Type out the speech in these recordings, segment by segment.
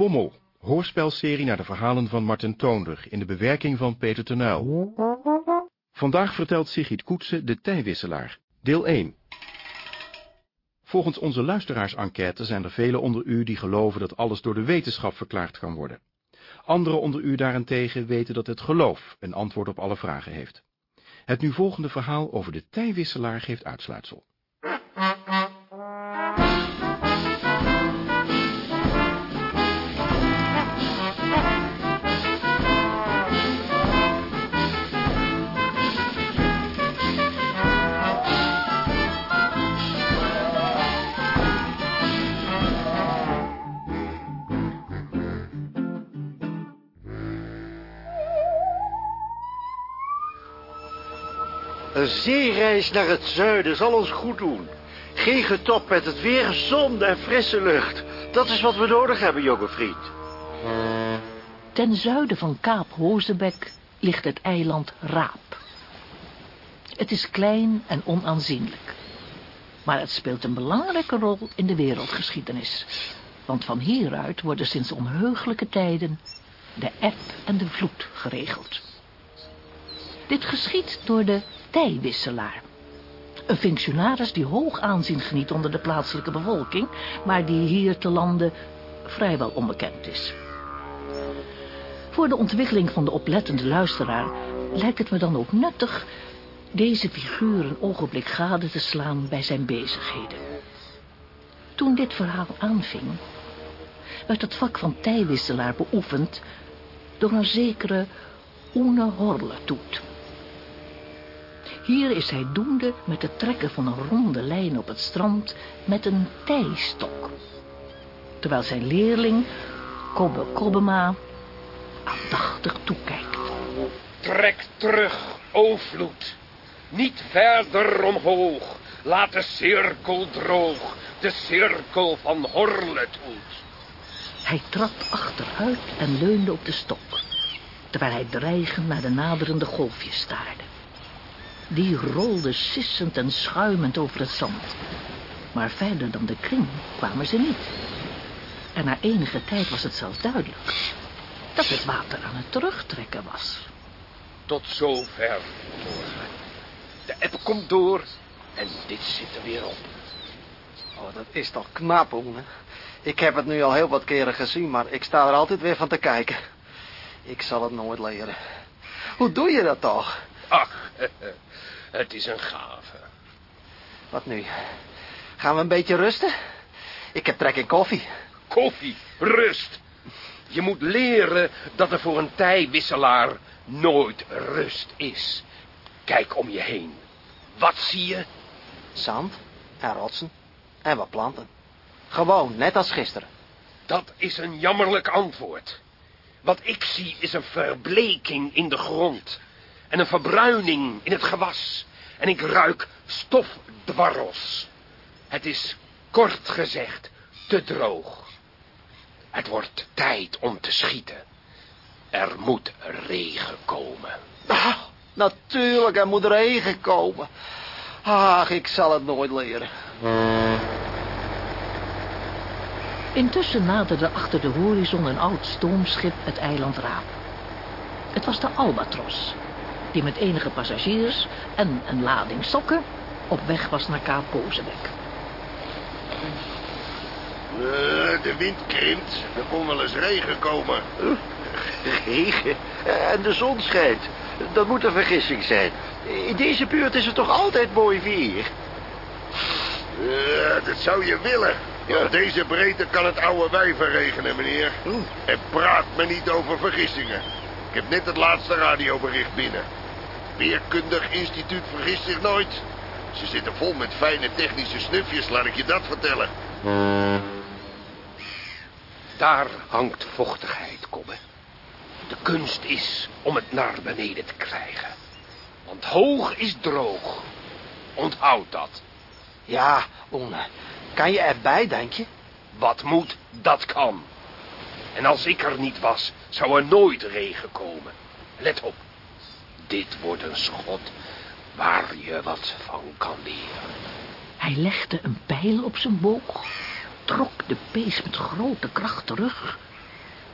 Bommel, hoorspelserie naar de verhalen van Martin Toonder in de bewerking van Peter Tenuil. Vandaag vertelt Sigrid Koetsen de Tijwisselaar, deel 1. Volgens onze luisteraarsenquête zijn er velen onder u die geloven dat alles door de wetenschap verklaard kan worden. Anderen onder u daarentegen weten dat het geloof een antwoord op alle vragen heeft. Het nu volgende verhaal over de tijwisselaar geeft uitsluitsel. Zeereis naar het zuiden zal ons goed doen. Geen getop met het weer, zon en frisse lucht. Dat is wat we nodig hebben, jonge vriend. Ten zuiden van Kaap Hozebek ligt het eiland Raap. Het is klein en onaanzienlijk. Maar het speelt een belangrijke rol in de wereldgeschiedenis. Want van hieruit worden sinds onheugelijke tijden de eb en de vloed geregeld. Dit geschiet door de tijwisselaar. Een functionaris die hoog aanzien geniet onder de plaatselijke bevolking... maar die hier te lande vrijwel onbekend is. Voor de ontwikkeling van de oplettende luisteraar... lijkt het me dan ook nuttig deze figuur een ogenblik gade te slaan bij zijn bezigheden. Toen dit verhaal aanving... werd het vak van tijwisselaar beoefend... door een zekere Oene Horletoet... Hier is hij doende met het trekken van een ronde lijn op het strand met een tijstok. Terwijl zijn leerling, Kobbe Kobbema, aandachtig toekijkt. Trek terug, o vloed. Niet verder omhoog. Laat de cirkel droog. De cirkel van Horletoet. Hij trad achteruit en leunde op de stok. Terwijl hij dreigend naar de naderende golfjes staarde. Die rolden sissend en schuimend over het zand. Maar verder dan de kring kwamen ze niet. En na enige tijd was het zelfs duidelijk... dat het water aan het terugtrekken was. Tot zover, De eb komt door en dit zit er weer op. Oh, dat is toch knap, hoor. Ik heb het nu al heel wat keren gezien, maar ik sta er altijd weer van te kijken. Ik zal het nooit leren. Hoe doe je dat toch? Ach, het is een gave. Wat nu? Gaan we een beetje rusten? Ik heb trek in koffie. Koffie, rust. Je moet leren dat er voor een tijwisselaar nooit rust is. Kijk om je heen. Wat zie je? Zand en rotsen en wat planten. Gewoon, net als gisteren. Dat is een jammerlijk antwoord. Wat ik zie is een verbleking in de grond en een verbruining in het gewas. En ik ruik stofdwarrels. Het is kort gezegd te droog. Het wordt tijd om te schieten. Er moet regen komen. Ah, natuurlijk, er moet regen komen. Ach, ik zal het nooit leren. Intussen naderde achter de horizon een oud stoomschip het eiland Raap. Het was de Albatros, die met enige passagiers en een lading sokken op weg was naar Kaap Kozebek. Uh, de wind krimpt. Er kon wel eens regen komen. Regen? En de zon schijnt. Dat moet een vergissing zijn. In deze buurt is het toch altijd mooi weer? Uh, dat zou je willen. Ja. Op deze breedte kan het oude wijven regenen, meneer. En praat me niet over vergissingen. Ik heb net het laatste radiobericht binnen. Weerkundig instituut vergist zich nooit. Ze zitten vol met fijne technische snufjes, laat ik je dat vertellen. Daar hangt vochtigheid, Kobbe. De kunst is om het naar beneden te krijgen. Want hoog is droog. Onthoud dat. Ja, Onne. Kan je erbij, denk je? Wat moet, dat kan. En als ik er niet was, zou er nooit regen komen. Let op. Dit wordt een schot waar je wat van kan leren. Hij legde een pijl op zijn boog, trok de pees met grote kracht terug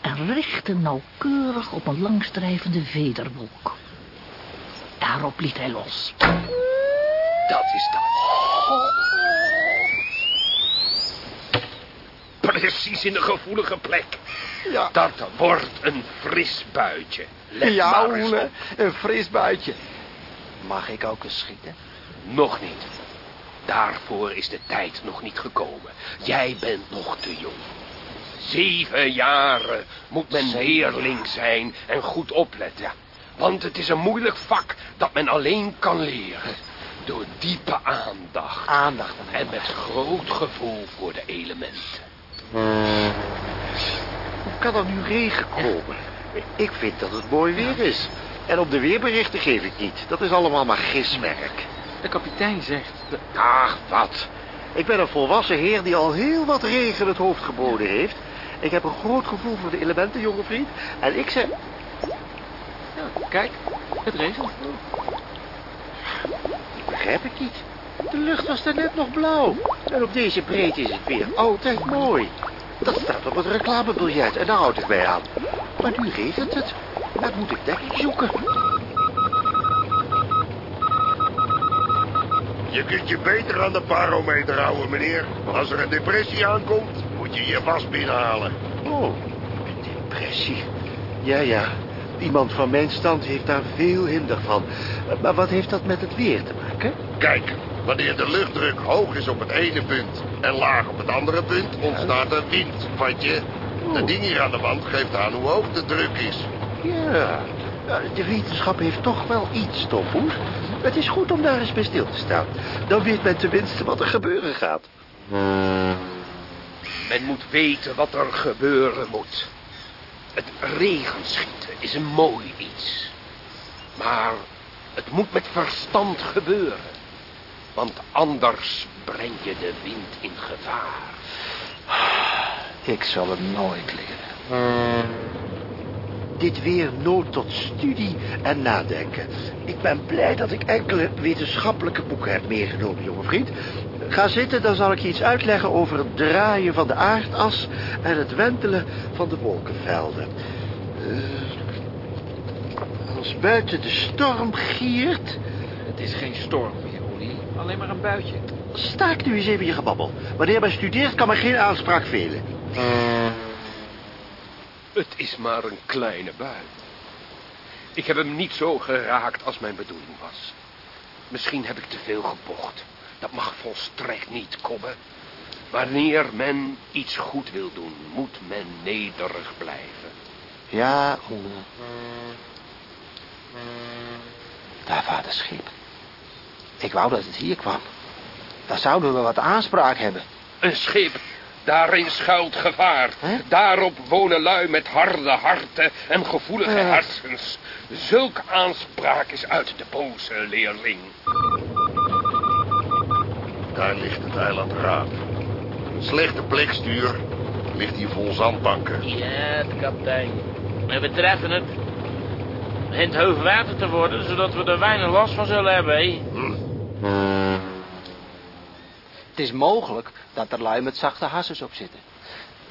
en richtte nauwkeurig op een langstrijvende vederwolk. Daarop liet hij los. Dat is dat. Precies in de gevoelige plek. Ja, Dat wordt een fris buitje. Ja een fris buitje. Mag ik ook eens schieten? Nog niet. Daarvoor is de tijd nog niet gekomen. Jij bent nog te jong. Zeven jaren moet men Zeven leerling zijn en goed opletten. Want het is een moeilijk vak dat men alleen kan leren. Door diepe aandacht. Aandacht En met groot gevoel voor de elementen. Hoe kan er nu regen komen? Ik vind dat het mooi weer is. En op de weerberichten geef ik niet. Dat is allemaal maar giswerk. De kapitein zegt... Ach, wat. Ik ben een volwassen heer die al heel wat regen het hoofd geboden heeft. Ik heb een groot gevoel voor de elementen, jonge vriend. En ik zeg... Ja, kijk, het regent. Dat begrijp ik niet. De lucht was net nog blauw. En op deze breedte is het weer altijd mooi. Dat staat op het reclamebiljet en daar houd ik mij aan. Maar nu regent het. Dan moet ik dekking zoeken. Je kunt je beter aan de parometer houden, meneer. Als er een depressie aankomt, moet je je was binnenhalen. Oh, een depressie. Ja, ja. Iemand van mijn stand heeft daar veel hinder van. Maar wat heeft dat met het weer te maken? Kijk, wanneer de luchtdruk hoog is op het ene punt en laag op het andere punt, ontstaat er wind, vat je? De ding hier aan de wand geeft aan hoe hoog de druk is. Ja, nou, de wetenschap heeft toch wel iets, Tompoes. Het is goed om daar eens bij stil te staan. Dan weet men tenminste wat er gebeuren gaat. Men moet weten wat er gebeuren moet. Het regenschieten is een mooi iets. Maar het moet met verstand gebeuren. Want anders breng je de wind in gevaar. Ik zal het nooit leren. Dit weer noodt tot studie en nadenken. Ik ben blij dat ik enkele wetenschappelijke boeken heb meegenomen, jonge vriend. Ga zitten, dan zal ik je iets uitleggen over het draaien van de aardas... en het wentelen van de wolkenvelden. Eh, als buiten de storm giert... Het is geen storm meer. Alleen maar een buitje. Staak nu eens even je gebabbel. Wanneer men studeert, kan men geen aanspraak velen. Het is maar een kleine bui. Ik heb hem niet zo geraakt als mijn bedoeling was. Misschien heb ik te veel gebocht. Dat mag volstrekt niet, Kobbe. Wanneer men iets goed wil doen, moet men nederig blijven. Ja, Oene. Daar vaart het schip. Ik wou dat het hier kwam. Dan zouden we wat aanspraak hebben. Een schip, daarin schuilt gevaar. Daarop wonen lui met harde harten en gevoelige hersens. Zulk aanspraak is uit de boze leerling. Daar ligt het eiland Raap. Een slechte plekstuur ligt hier vol zandbanken. Ja, de kapitein. En we treffen het. Het begint hoog water te worden, zodat we er weinig last van zullen hebben, hè? Het is mogelijk dat er lui met zachte hassers op zitten.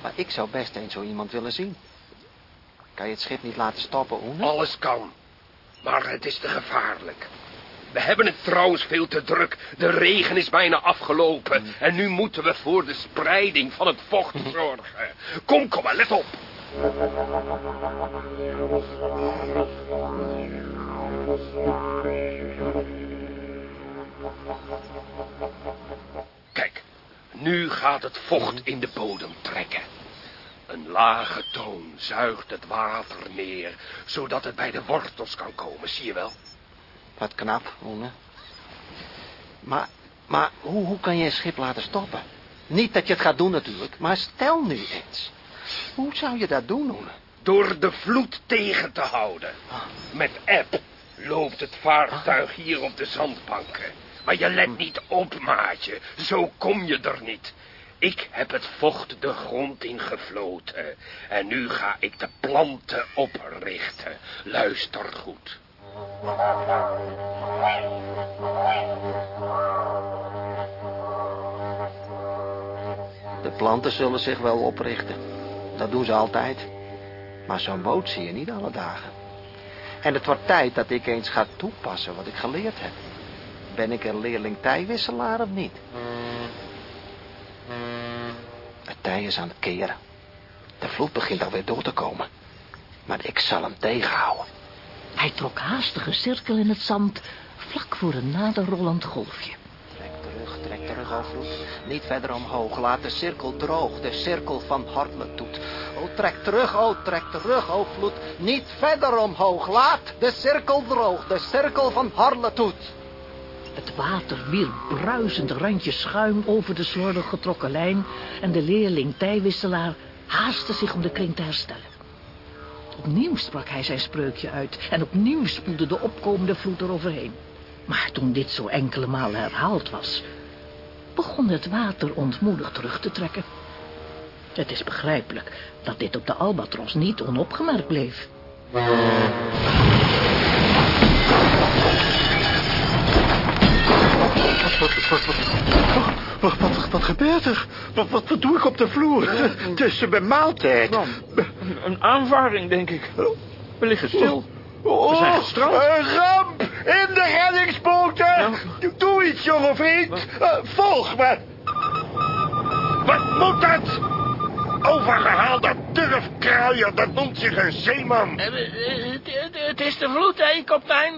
Maar ik zou best eens zo iemand willen zien. Kan je het schip niet laten stoppen, Oene? Alles kan, maar het is te gevaarlijk. We hebben het trouwens veel te druk. De regen is bijna afgelopen. En nu moeten we voor de spreiding van het vocht zorgen. Kom, kom maar, let op. Kijk, nu gaat het vocht in de bodem trekken. Een lage toon zuigt het water neer, zodat het bij de wortels kan komen, zie je wel? Wat knap, Oene. Maar, maar hoe, hoe kan je een schip laten stoppen? Niet dat je het gaat doen natuurlijk, maar stel nu eens. Hoe zou je dat doen, Oene? Door de vloed tegen te houden. Met eb loopt het vaartuig hier op de zandbanken. Maar je let niet op, maatje. Zo kom je er niet. Ik heb het vocht de grond ingefloten. En nu ga ik de planten oprichten. Luister goed. De planten zullen zich wel oprichten. Dat doen ze altijd. Maar zo'n boot zie je niet alle dagen. En het wordt tijd dat ik eens ga toepassen wat ik geleerd heb. Ben ik een leerling tijwisselaar of niet? Het tij is aan het keren. De vloed begint alweer door te komen. Maar ik zal hem tegenhouden. Hij trok haastig een cirkel in het zand, vlak voor een naderrollend golfje. Trek terug, trek terug, o vloed. Niet verder omhoog. Laat de cirkel droog. De cirkel van Hartletot. O, trek terug, o, trek terug, o vloed. Niet verder omhoog. Laat de cirkel droog. De cirkel van Hartletot. Het water wierp bruisend randjes schuim over de slordig getrokken lijn... en de leerling tijwisselaar haastte zich om de kring te herstellen. Opnieuw sprak hij zijn spreukje uit... en opnieuw spoelde de opkomende vloed eroverheen. Maar toen dit zo enkele malen herhaald was... begon het water ontmoedig terug te trekken. Het is begrijpelijk dat dit op de Albatros niet onopgemerkt bleef. Wat, wat, wat, wat, wat, wat gebeurt er? Wat, wat, wat doe ik op de vloer? Tussen mijn maaltijd. Een, een aanvaring, denk ik. We liggen stil. Oh, We zijn gestrand. Een ramp in de reddingsboten. Ja. Doe- iets, jonge vriend. Eh, volg me. Wat moet dat? Overgehaalde turfkruier, dat noemt zich een zeeman. Eh, eh, Het, het- het is de vloed, hè, kapitein?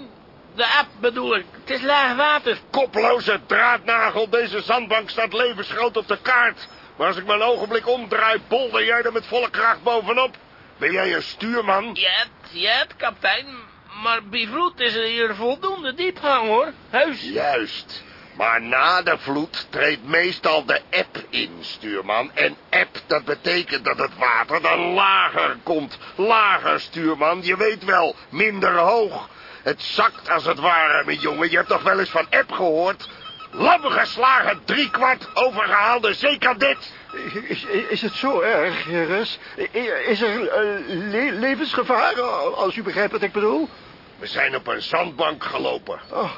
De app bedoel ik. Het is laag water. Koploze draadnagel, deze zandbank staat levensgroot op de kaart. Maar als ik mijn ogenblik omdraai, polder jij er met volle kracht bovenop. Ben jij een stuurman? Ja, ja, kapitein. Maar bij vloed is er hier voldoende diepgang, hoor. Heus. Juist. Maar na de vloed treedt meestal de eb in, stuurman. En eb, dat betekent dat het water dan lager komt. Lager, stuurman, je weet wel, minder hoog. Het zakt als het ware, mijn jongen. Je hebt toch wel eens van eb gehoord? Lam geslagen, driekwart overgehaalde zeekadet. Is, is het zo erg, Heres? Is er eh, le- levensgevaar, als u begrijpt wat ik bedoel? We zijn op een zandbank gelopen. Oh,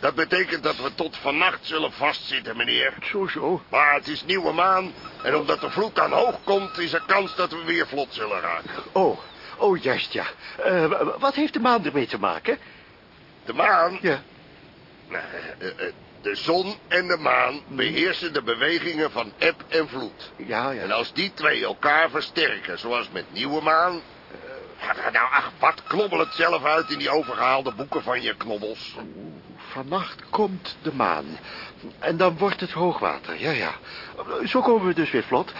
Dat betekent dat we tot vannacht zullen vastzitten, meneer. zo zo. Maar het is nieuwe maan. En omdat de vloed dan hoog komt, is er kans dat we weer vlot zullen raken. Oh, oh juist ja. Eh, wat heeft de maan ermee te maken? De maan, Ja. nou, eh, eh, de zon en de maan beheersen de bewegingen van eb en vloed. Ja, En ja. als die twee elkaar versterken, zoals met nieuwe maan... eh, Nou, ach, wat knobbel het zelf uit in die overgehaalde boeken van je knobbels. Vannacht komt de maan. En dan wordt het hoogwater, ja, ja. Zo komen we dus weer vlot.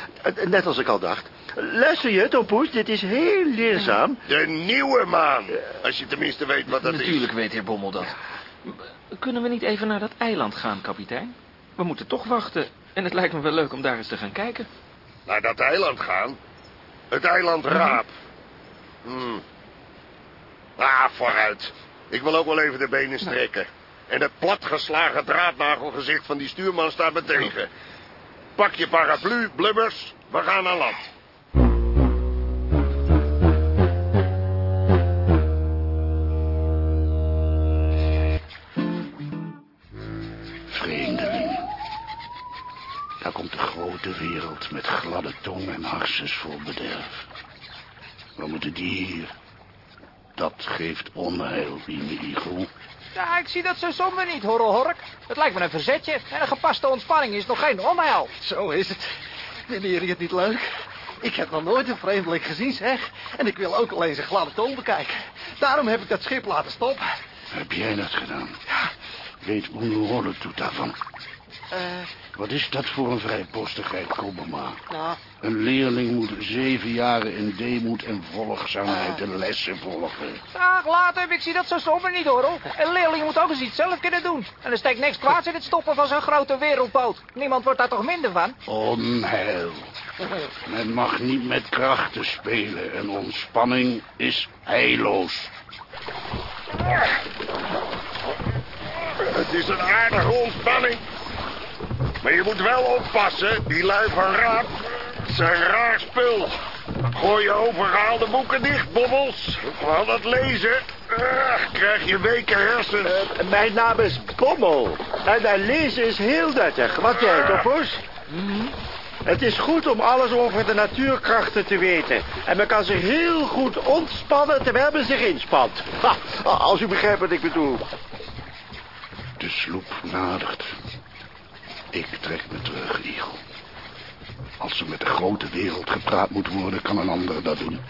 Net als ik al dacht. Luister je, Tompoes, dit is heel leerzaam. De nieuwe maan, als je tenminste weet wat dat Natuurlijk is. weet heer Bommel dat. Kunnen we niet even naar dat eiland gaan, kapitein? We moeten toch wachten. En het lijkt me wel leuk om daar eens te gaan kijken. Naar dat eiland gaan. Het eiland Raap. Hmm. Ah, vooruit. Ik wil ook wel even de benen strekken. En het platgeslagen draadnagelgezicht van die stuurman staat me tegen. Pak je paraplu, blubbers. We gaan aan land. Vreemdeling. Daar komt de grote wereld met gladde tong en harses vol bederf. We moeten die hier. Dat geeft onheil, Igel. Ja, ik zie dat zo somber niet, horrelhork. Het lijkt me een verzetje. En een gepaste ontspanning is nog geen onheil. Zo is het. Vinden jullie het niet leuk? Ik heb nog nooit een vreemdeling gezien, zeg. En ik wil ook wel eens een gladde toon bekijken. Daarom heb ik dat schip laten stoppen. Heb jij dat gedaan? Ja. Weet Oene doet daarvan? Eh, Wat is dat voor een vrijpostigheid, Kobema? nou, Een leerling moet zeven jaren in deemoed en volgzaamheid de lessen volgen. Ach, laat hem. Ik zie dat zo somber niet, hoor. Een leerling moet ook eens iets zelf kunnen doen. En er steekt niks kwaads in het stoppen van zo'n grote wereldboot. Niemand wordt daar toch minder van? Onheil. Men mag niet met krachten spelen en ontspanning is heilloos. Het is een aardige ontspanning. Maar je moet wel oppassen. Die lui van Raap zijn raar spul. Gooi je overgehaalde boeken dicht, bobbels. Vooral dat lezen. Ah, krijg je weken hersens. Eh, mijn naam is Bommel. En mijn lezen is heel nuttig. Wat jij, Tompoes? Het is goed om alles over de natuurkrachten te weten. En men kan zich heel goed ontspannen terwijl men zich inspant. Ha, als u begrijpt wat ik bedoel. De sloep nadert. Ik trek me terug, Eagle. Als er met de grote wereld gepraat moet worden, kan een ander dat doen.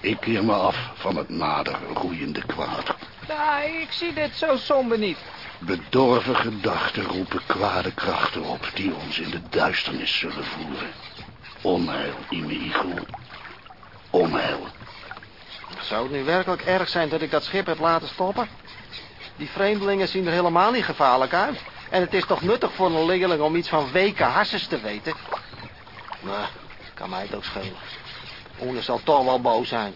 Ik keer me af van het nader roeiende kwaad. Nou, ik zie dit zo somber niet. Bedorven gedachten roepen kwade krachten op... die ons in de duisternis zullen voeren. Onheil, Ime. Onheil. Zou het nu werkelijk erg zijn dat ik dat schip heb laten stoppen? Die vreemdelingen zien er helemaal niet gevaarlijk uit. En het is toch nuttig voor een leerling om iets van weken harses te weten? Maar, kan mij het ook schelen. Oene zal toch wel boos zijn.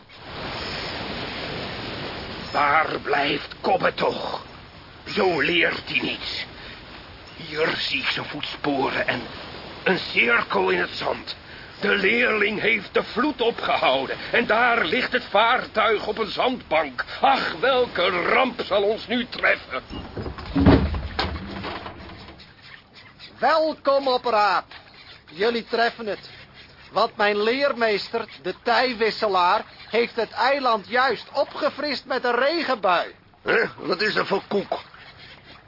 Waar blijft Kobbe toch? Zo leert hij niets. Hier zie ik zijn voetsporen en een cirkel in het zand. De leerling heeft de vloed opgehouden en daar ligt het vaartuig op een zandbank. Ach, welke ramp zal ons nu treffen. Welkom op raad. Jullie treffen het. Want mijn leermeester, de tijwisselaar, heeft het eiland juist opgefrist met een regenbui. Hè? Wat is dat voor koek?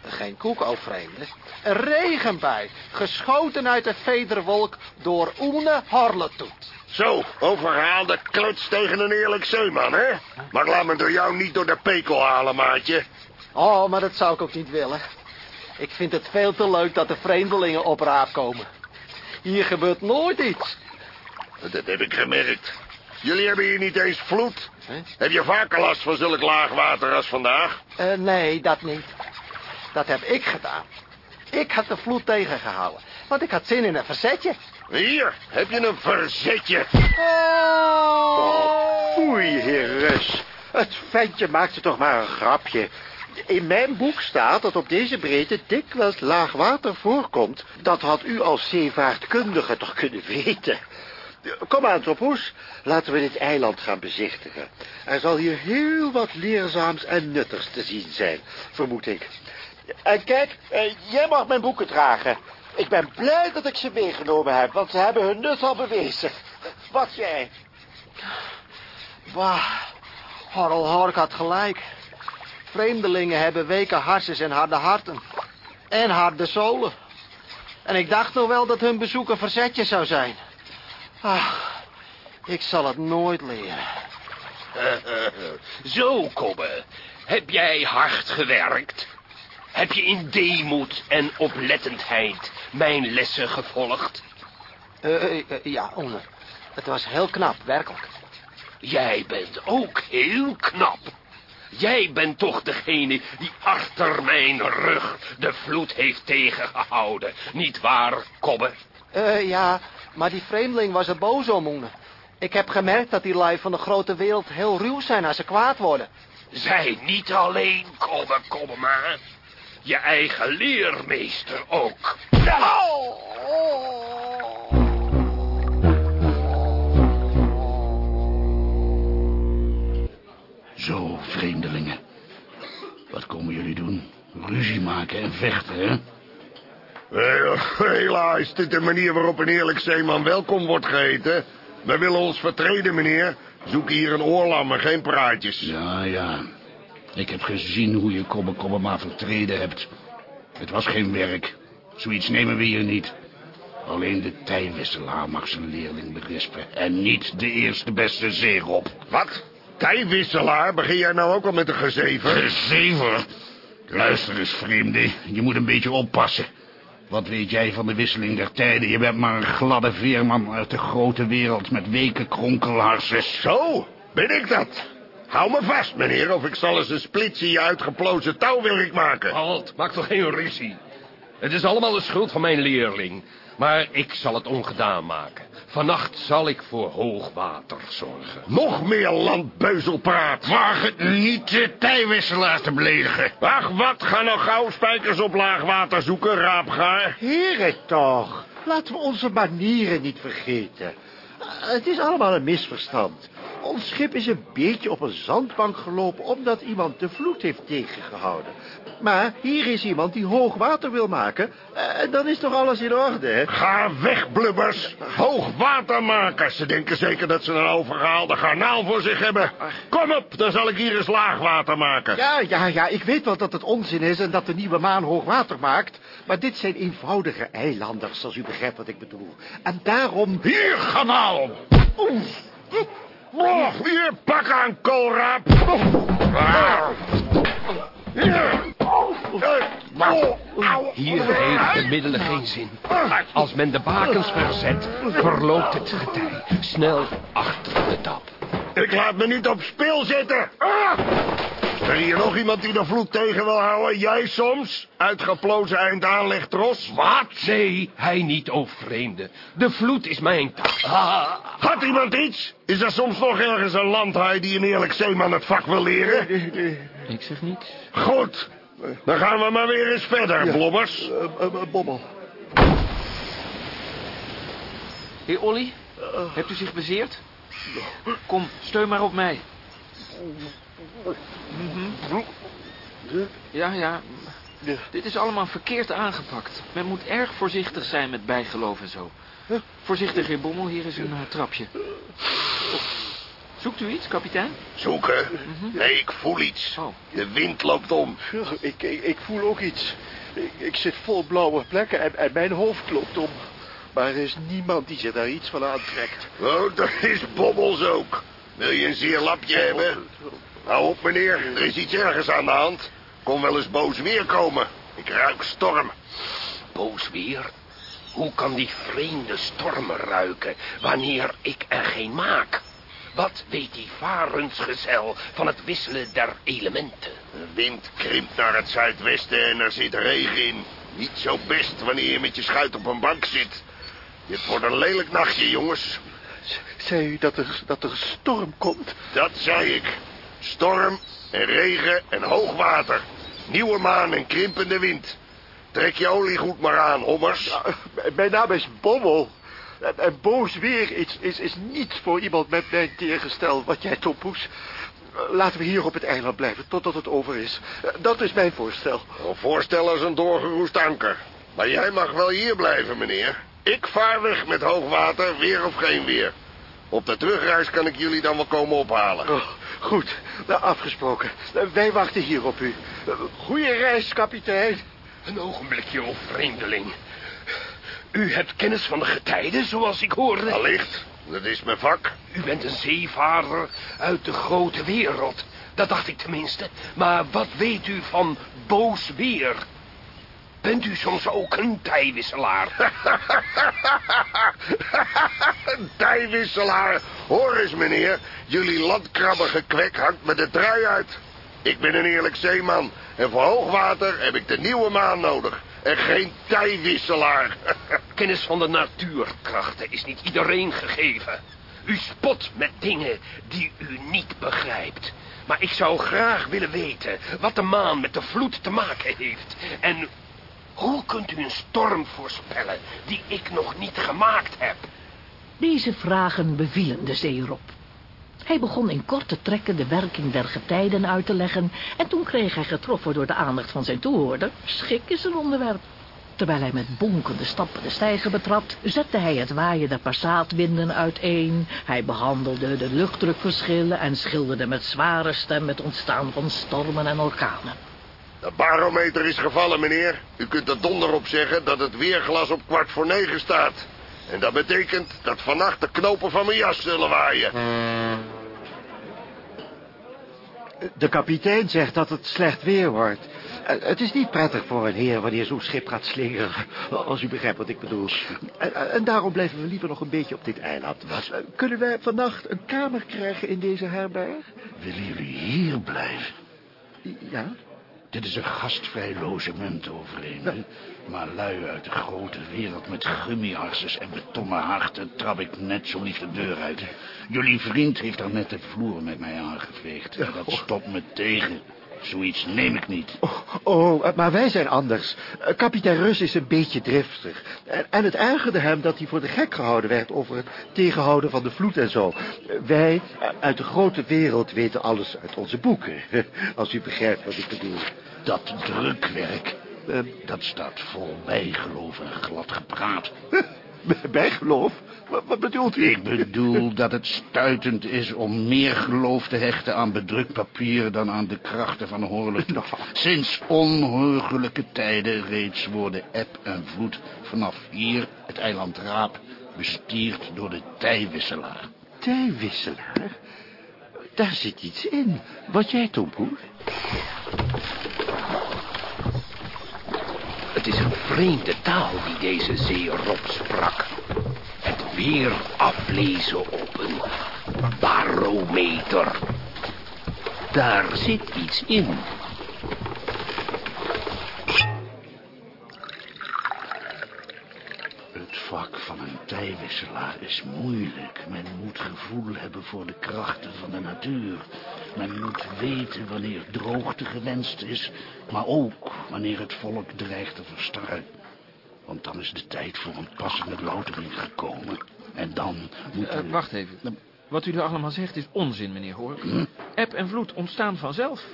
Geen koek, o vreemde. Een regenbui, geschoten uit de vederwolk door Oene Harletoet. Zo, overhaalde kluts tegen een eerlijk zeeman, hè? Maar laat me door jou niet door de pekel halen, maatje. Oh, maar dat zou ik ook niet willen. Ik vind het veel te leuk dat de vreemdelingen op raad komen. Hier gebeurt nooit iets. Dat heb ik gemerkt. Jullie hebben hier niet eens vloed. Hè? Heb je vaker last van zulk laag water als vandaag? Eh, nee, dat niet. Dat heb ik gedaan. Ik had de vloed tegengehouden. Want ik had zin in een verzetje. Hier, heb je een verzetje. Oh, Oei, heer Rus. Het ventje maakte toch maar een grapje. In mijn boek staat dat op deze breedte dikwijls laag water voorkomt. Dat had u als zeevaartkundige toch kunnen weten. Kom aan, Tophoes. Laten we dit eiland gaan bezichtigen. Er zal hier heel wat leerzaams en nuttigs te zien zijn, vermoed ik. En kijk, eh, jij mag mijn boeken dragen. Ik ben blij dat ik ze meegenomen heb, want ze hebben hun nut al bewezen. Wat jij? Bah, Harl Hark had gelijk. Vreemdelingen hebben weken harses en harde harten. En harde zolen. En ik dacht nog wel dat hun bezoek een verzetje zou zijn. Ach, ik zal het nooit leren. Zo, Kobbe. Heb jij hard gewerkt? Heb je in deemoed en oplettendheid mijn lessen gevolgd? Eh, eh, eh, ja, Onne. Het was heel knap, werkelijk. Jij bent ook heel knap. Jij bent toch degene die achter mijn rug de vloed heeft tegengehouden. Niet waar, Kobbe? Eh, ja, maar die vreemdeling was er boos om, Oene. Ik heb gemerkt dat die lui van de grote wereld heel ruw zijn als ze kwaad worden. Zij niet alleen, Kobbe, Kobbe maar. Je eigen leermeester ook. Zo, vreemdelingen. Wat komen jullie doen? Ruzie maken en vechten, hè? Eh, helaas is dit de manier waarop een eerlijk zeeman welkom wordt geheten. Wij willen ons vertreden, meneer. Zoek hier een oorlam en geen praatjes. Ja, ja. Ik heb gezien hoe je Kobbe Kobbe maar vertreden hebt. Het was geen werk. Zoiets nemen we hier niet. Alleen de tijwisselaar mag zijn leerling berispen. En niet de eerste beste zeerop. Wat? Tijwisselaar? Begin jij nou ook al met een gezever? Gezever? Luister eens, vreemde. Je moet een beetje oppassen. Wat weet jij van de wisseling der tijden? Je bent maar een gladde veerman uit de grote wereld met weken kronkelharses. Zo, ben ik dat? Hou me vast, meneer, of ik zal eens een splits in je uitgeplozen touwwerk maken. Halt, maak toch geen ruzie. Het is allemaal de schuld van mijn leerling. Maar ik zal het ongedaan maken. Vannacht zal ik voor hoog water zorgen. Nog meer landbeuzelpraat. Waag het niet de tijwisselaar te beledigen. Ach, wat? Ga nou gauw spijkers op laag water zoeken, raapgaar. Heren toch, laten we onze manieren niet vergeten. Eh, Het is allemaal een misverstand. Ons schip is een beetje op een zandbank gelopen... omdat iemand de vloed heeft tegengehouden. Maar hier is iemand die hoog water wil maken... eh, en dan is toch alles in orde, hè? Ga weg, blubbers. Hoogwatermakers. Ze denken zeker dat ze een overgehaalde garnaal voor zich hebben. Kom op, dan zal ik hier eens laagwater maken. Ja, ja, ja, ik weet wel dat het onzin is en dat de nieuwe maan hoog water maakt. Maar dit zijn eenvoudige eilanders, als u begrijpt wat ik bedoel. En daarom... Hier, garnaal. Oh, hier, pak aan, koolraap. Ah. Hier. Hier heeft de middelen geen zin. Als men de bakens verzet, verloopt het getij. Snel achter de tap. Ik laat me niet op spil zetten. Ah! Is er hier nog iemand die de vloed tegen wil houden? Jij soms? Uitgeplozen eind aanlegtros? Wat? Nee, hij niet, o vreemde. De vloed is mijn taak. Ah, Had iemand iets? Is er soms nog ergens een landhaai die een eerlijk zeeman het vak wil leren? Ik zeg niets. Goed. Dan gaan we maar weer eens verder, blobbers. Eh, eh, eh, Bommel. Heer Olly, hebt u zich bezeerd? Kom, steun maar op mij. Ja, ja. Dit is allemaal verkeerd aangepakt. Men moet erg voorzichtig zijn met bijgeloof en zo. Voorzichtig, heer Bommel, hier is een trapje. Zoekt u iets, kapitein? Zoeken? Nee, ik voel iets. Oh. De wind loopt om. Ik, ik, ik voel ook iets. Ik, ik zit vol blauwe plekken en, en mijn hoofd loopt om. Maar er is niemand die zich daar iets van aantrekt. Oh, dat is Bobbels ook. Wil je een zeer lapje hebben? Hou op, meneer. Er is iets ergens aan de hand. Kon wel eens boos weer komen. Ik ruik storm. boos weer. Hoe kan die vreemde stormen ruiken wanneer ik er geen maak? Wat weet die varensgezel van het wisselen der elementen? De wind krimpt naar het zuidwesten en er zit regen in. Niet zo best wanneer je met je schuit op een bank zit. Dit wordt een lelijk nachtje, jongens. Zei u dat er, dat er storm komt? Dat zei ik. Storm en regen en hoogwater. Nieuwe maan en krimpende wind. Trek je oliegoed maar aan, hommers. Ja, mijn naam is Bommel. En, en boos weer is, is, is niets voor iemand met mijn teergestel, wat jij tompoes. Eh, Laten we hier op het eiland blijven, totdat het over is. Eh, Dat is mijn voorstel. Een voorstel als een doorgeroest anker. Maar jij mag wel hier blijven, meneer. Ik vaar weg met hoogwater, weer of geen weer. Op de terugreis kan ik jullie dan wel komen ophalen. Oh, goed, nou, afgesproken. Eh, Wij wachten hier op u. Eh, Goeie reis, kapitein. Een ogenblikje, o vreemdeling. U hebt kennis van de getijden, zoals ik hoorde. Allicht, dat is mijn vak. U bent een zeevaarder uit de grote wereld. Dat dacht ik tenminste. Maar wat weet u van boos weer? Bent u soms ook een tijwisselaar? Een tijwisselaar. Hoor eens, meneer. Jullie landkrabbige kwek hangt me de trui uit. Ik ben een eerlijk zeeman. En voor hoogwater heb ik de nieuwe maan nodig. En geen tijwisselaar. Kennis van de natuurkrachten is niet iedereen gegeven. U spot met dingen die u niet begrijpt. Maar ik zou graag willen weten wat de maan met de vloed te maken heeft. En hoe kunt u een storm voorspellen die ik nog niet gemaakt heb? Deze vragen bevielen de zeerop. Hij begon in korte trekken de werking der getijden uit te leggen... en toen kreeg hij getroffen door de aandacht van zijn toehoorder... schik in zijn onderwerp. Terwijl hij met bonkende stappen de stijger betrad... zette hij het waaien der passaatwinden uiteen... hij behandelde de luchtdrukverschillen... en schilderde met zware stem het ontstaan van stormen en orkanen. De barometer is gevallen, meneer. U kunt er donder op zeggen dat het weerglas op kwart voor negen staat. En dat betekent dat vannacht de knopen van mijn jas zullen waaien. De kapitein zegt dat het slecht weer wordt. Eh, Het is niet prettig voor een heer wanneer zo'n schip gaat slingeren. Als u begrijpt wat ik bedoel. En, en daarom blijven we liever nog een beetje op dit eiland. Eh, Kunnen wij vannacht een kamer krijgen in deze herberg? Willen jullie hier blijven? Ja? Dit is een gastvrij logement overeen. Maar lui uit de grote wereld met gummiharses en betonnen harten... trap ik net zo lief de deur uit. Jullie vriend heeft daar net de vloer met mij aangeveegd. En dat stopt me tegen. Zoiets neem ik niet. Oh, maar wij zijn anders. Eh, Kapitein Rus is een beetje driftig. En, het ergerde hem dat hij voor de gek gehouden werd... over het tegenhouden van de vloed en zo. Eh, Wij, eh, uit de grote wereld, weten alles uit onze boeken. Als u begrijpt wat ik bedoel. Dat drukwerk, dat staat vol bijgeloof en glad gepraat. Bijgeloof? Wat, wat bedoelt u? Ik bedoel dat het stuitend is om meer geloof te hechten aan bedrukt papier dan aan de krachten van Horlet. Nou. Sinds onheugelijke tijden reeds worden eb en vloed vanaf hier, het eiland Raap, bestierd door de tijwisselaar. Tijwisselaar? Daar zit iets in. Wat jij, Tompoer? Het is een vreemde taal die deze zeerop sprak. Weer aflezen op een barometer. Daar zit iets in. Het vak van een tijwisselaar is moeilijk. Men moet gevoel hebben voor de krachten van de natuur. Men moet weten wanneer droogte gewenst is, maar ook wanneer het volk dreigt te verstarren. Want dan is de tijd voor een passende loutering gekomen. En dan moet... Eh, wacht even. Wat u nu allemaal zegt is onzin, meneer Hoor. Eb en vloed ontstaan vanzelf.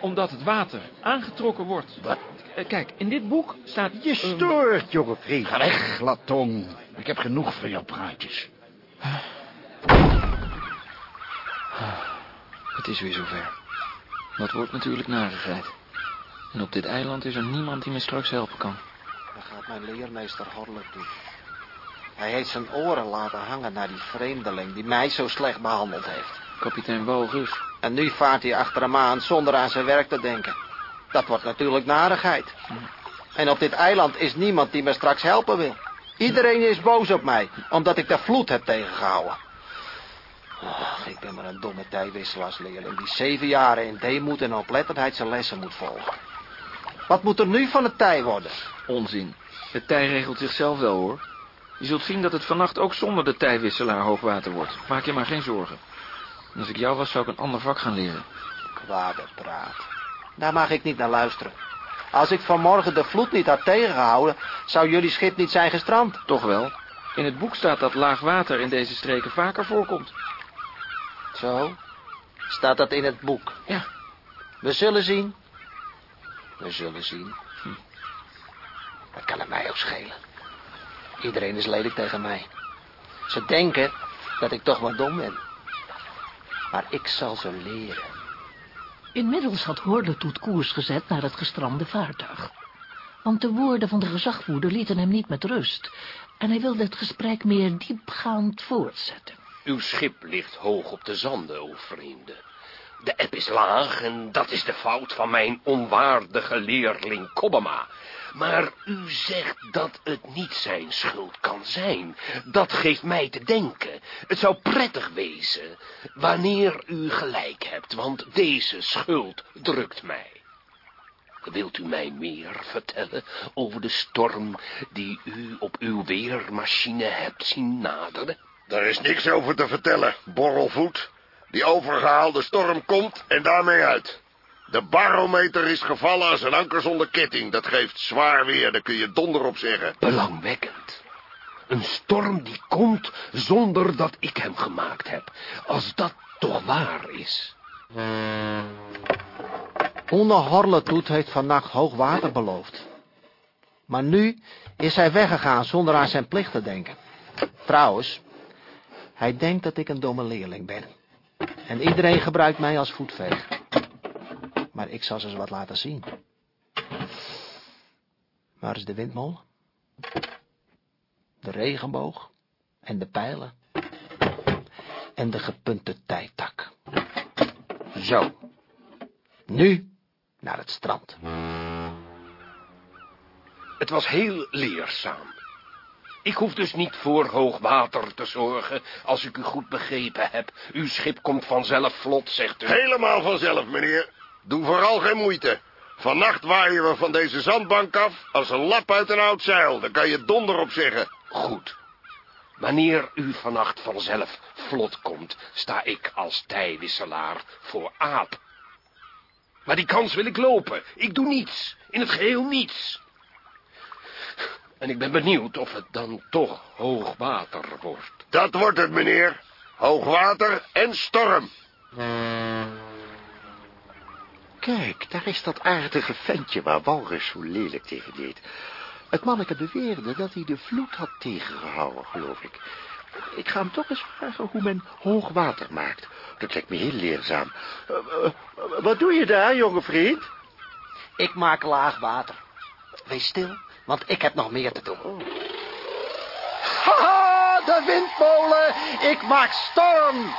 Omdat het water aangetrokken wordt. Wat? Eh, Kijk, in dit boek staat... Je stoort, jonge vriend. Ga weg, Latong. Ik heb genoeg van jouw praatjes. Het is weer zover. Dat wordt natuurlijk narigheid. En op dit eiland is er niemand die me straks helpen kan. Daar gaat mijn leermeester Horlet doen. Hij heeft zijn oren laten hangen naar die vreemdeling die mij zo slecht behandeld heeft. Kapitein Walrus. En nu vaart hij achter hem aan zonder aan zijn werk te denken. Dat wordt natuurlijk narigheid. En op dit eiland is niemand die me straks helpen wil. Iedereen is boos op mij, omdat ik de vloed heb tegengehouden. Ach, ik ben maar een domme tijwisselaarsleerling die zeven jaren in deemoed en oplettendheid zijn lessen moet volgen. Wat moet er nu van het tij worden? Onzin. Het tij regelt zichzelf wel, hoor. Je zult zien dat het vannacht ook zonder de tijwisselaar hoogwater wordt. Maak je maar geen zorgen. En als ik jou was, zou ik een ander vak gaan leren. Kwade praat. Daar mag ik niet naar luisteren. Als ik vanmorgen de vloed niet had tegengehouden, zou jullie schip niet zijn gestrand. Toch wel. In het boek staat dat laag water in deze streken vaker voorkomt. Zo? Staat dat in het boek? Ja. We zullen zien. We zullen zien. Hm. Dat kan het mij ook schelen. Iedereen is lelijk tegen mij. Ze denken dat ik toch maar dom ben. Maar ik zal ze leren. Inmiddels had Horletoet koers gezet naar het gestrande vaartuig. Want de woorden van de gezagvoerder lieten hem niet met rust. En hij wilde het gesprek meer diepgaand voortzetten. Uw schip ligt hoog op de zanden, o vreemde. De eb is laag en dat is de fout van mijn onwaardige leerling Kobbema. Maar u zegt dat het niet zijn schuld kan zijn. Dat geeft mij te denken. Het zou prettig wezen wanneer u gelijk hebt, want deze schuld drukt mij. Wilt u mij meer vertellen over de storm die u op uw weermachine hebt zien naderen? Daar is niks over te vertellen, borrelvoet. Die overgehaalde storm komt en daarmee uit. De barometer is gevallen als een anker zonder ketting. Dat geeft zwaar weer, daar kun je donder op zeggen. Belangwekkend. Een storm die komt zonder dat ik hem gemaakt heb. Als dat toch waar is. Onder Horletoet heeft vannacht hoog water beloofd. Maar nu is hij weggegaan zonder aan zijn plicht te denken. Trouwens, hij denkt dat ik een domme leerling ben. En iedereen gebruikt mij als voetveeg. Maar ik zal ze eens wat laten zien. Waar is de windmolen? De regenboog en de pijlen. En de gepunte tijtak. Zo. Nu naar het strand. Het was heel leerzaam. Ik hoef dus niet voor hoog water te zorgen, als ik u goed begrepen heb. Uw schip komt vanzelf vlot, zegt u. Helemaal vanzelf, meneer. Doe vooral geen moeite. Vannacht waaien we van deze zandbank af als een lap uit een oud zeil. Daar kan je donder op zeggen. Goed. Wanneer u vannacht vanzelf vlot komt, sta ik als tijwisselaar voor aap. Maar die kans wil ik lopen. Ik doe niets. In het geheel niets. En ik ben benieuwd of het dan toch hoog water wordt. Dat wordt het, meneer. Hoogwater en storm. Kijk, daar is dat aardige ventje waar Walrus zo lelijk tegen deed. Het manneke beweerde dat hij de vloed had tegengehouden, geloof ik. Ik ga hem toch eens vragen hoe men hoog water maakt. Dat lijkt me heel leerzaam. Eh, eh, wat doe je daar, jonge vriend? Ik maak laag water. Wees stil, want ik heb nog meer te doen. Haha, de windmolen. Ik maak storm.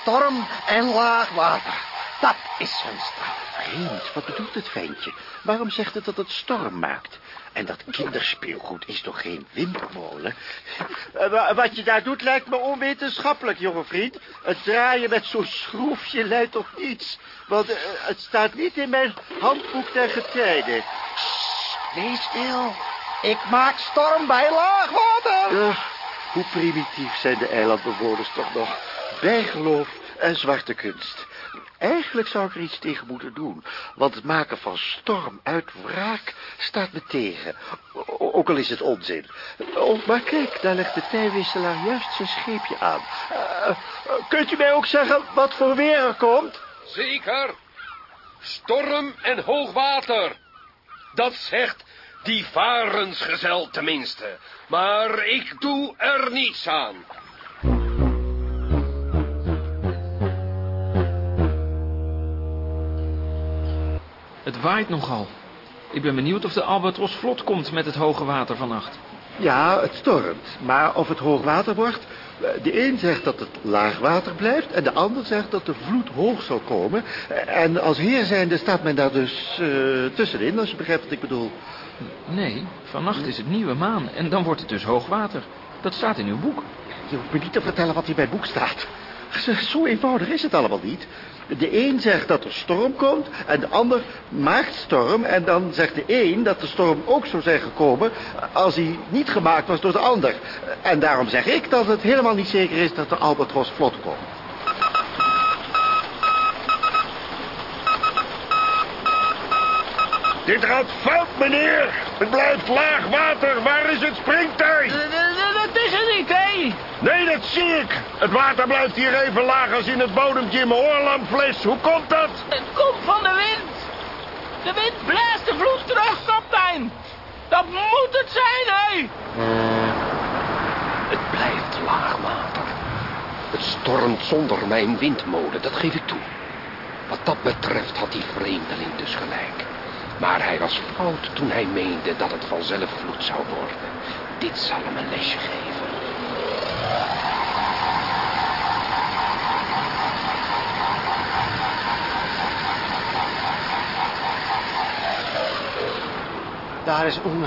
Storm en laag water. Dat is hun straf. Vreemd, wat bedoelt het ventje? Waarom zegt het dat het storm maakt? En dat kinderspeelgoed is toch geen windmolen? Eh, wat je daar doet lijkt me onwetenschappelijk, jonge vriend. Het draaien met zo'n schroefje leidt tot niets. Want eh, het staat niet in mijn handboek der getijden. Wees stil. Ik maak storm bij laag water. Uh, hoe primitief zijn de eilandbewoners toch nog. Bijgeloof en zwarte kunst. Eigenlijk zou ik er iets tegen moeten doen, want het maken van storm uit wraak staat me tegen. O ook al is het onzin. Oh, maar kijk, daar legt de tijwisselaar juist zijn scheepje aan. Uh, kunt u mij ook zeggen wat voor weer er komt? Zeker. Storm en hoogwater. Dat zegt die varensgezel tenminste. Maar ik doe er niets aan. Het waait nogal. Ik ben benieuwd of de Albatros vlot komt met het hoge water vannacht. Ja, het stormt. Maar of het hoog water wordt... De een zegt dat het laag water blijft... en de ander zegt dat de vloed hoog zal komen. En als heer zijnde staat men daar dus uh, tussenin... als je begrijpt wat ik bedoel. Nee, vannacht is het nieuwe maan... en dan wordt het dus hoog water. Dat staat in uw boek. Je hoeft me niet te vertellen wat hier bij het boek staat. Zo eenvoudig is het allemaal niet. De een zegt dat er storm komt en de ander maakt storm. En dan zegt de een dat de storm ook zou zijn gekomen als hij niet gemaakt was door de ander. En daarom zeg ik dat het helemaal niet zeker is dat de Albatros vlot komt. Dit gaat fout, meneer. Het blijft laag water. Waar is het springtij? Dat is er niet, hé. Nee, dat zie ik. Het water blijft hier even laag als in het bodempje in mijn oorlampfles. Hoe komt dat? Het komt van de wind. De wind blaast de vloed terug, kapitein. Dat moet het zijn, hé. Het blijft laag water. Het stormt zonder mijn windmolen, dat geef ik toe. Wat dat betreft had die vreemdeling dus gelijk. Maar hij was fout toen hij meende dat het vanzelf vloed zou worden. Dit zal hem een lesje geven. Daar is Oene.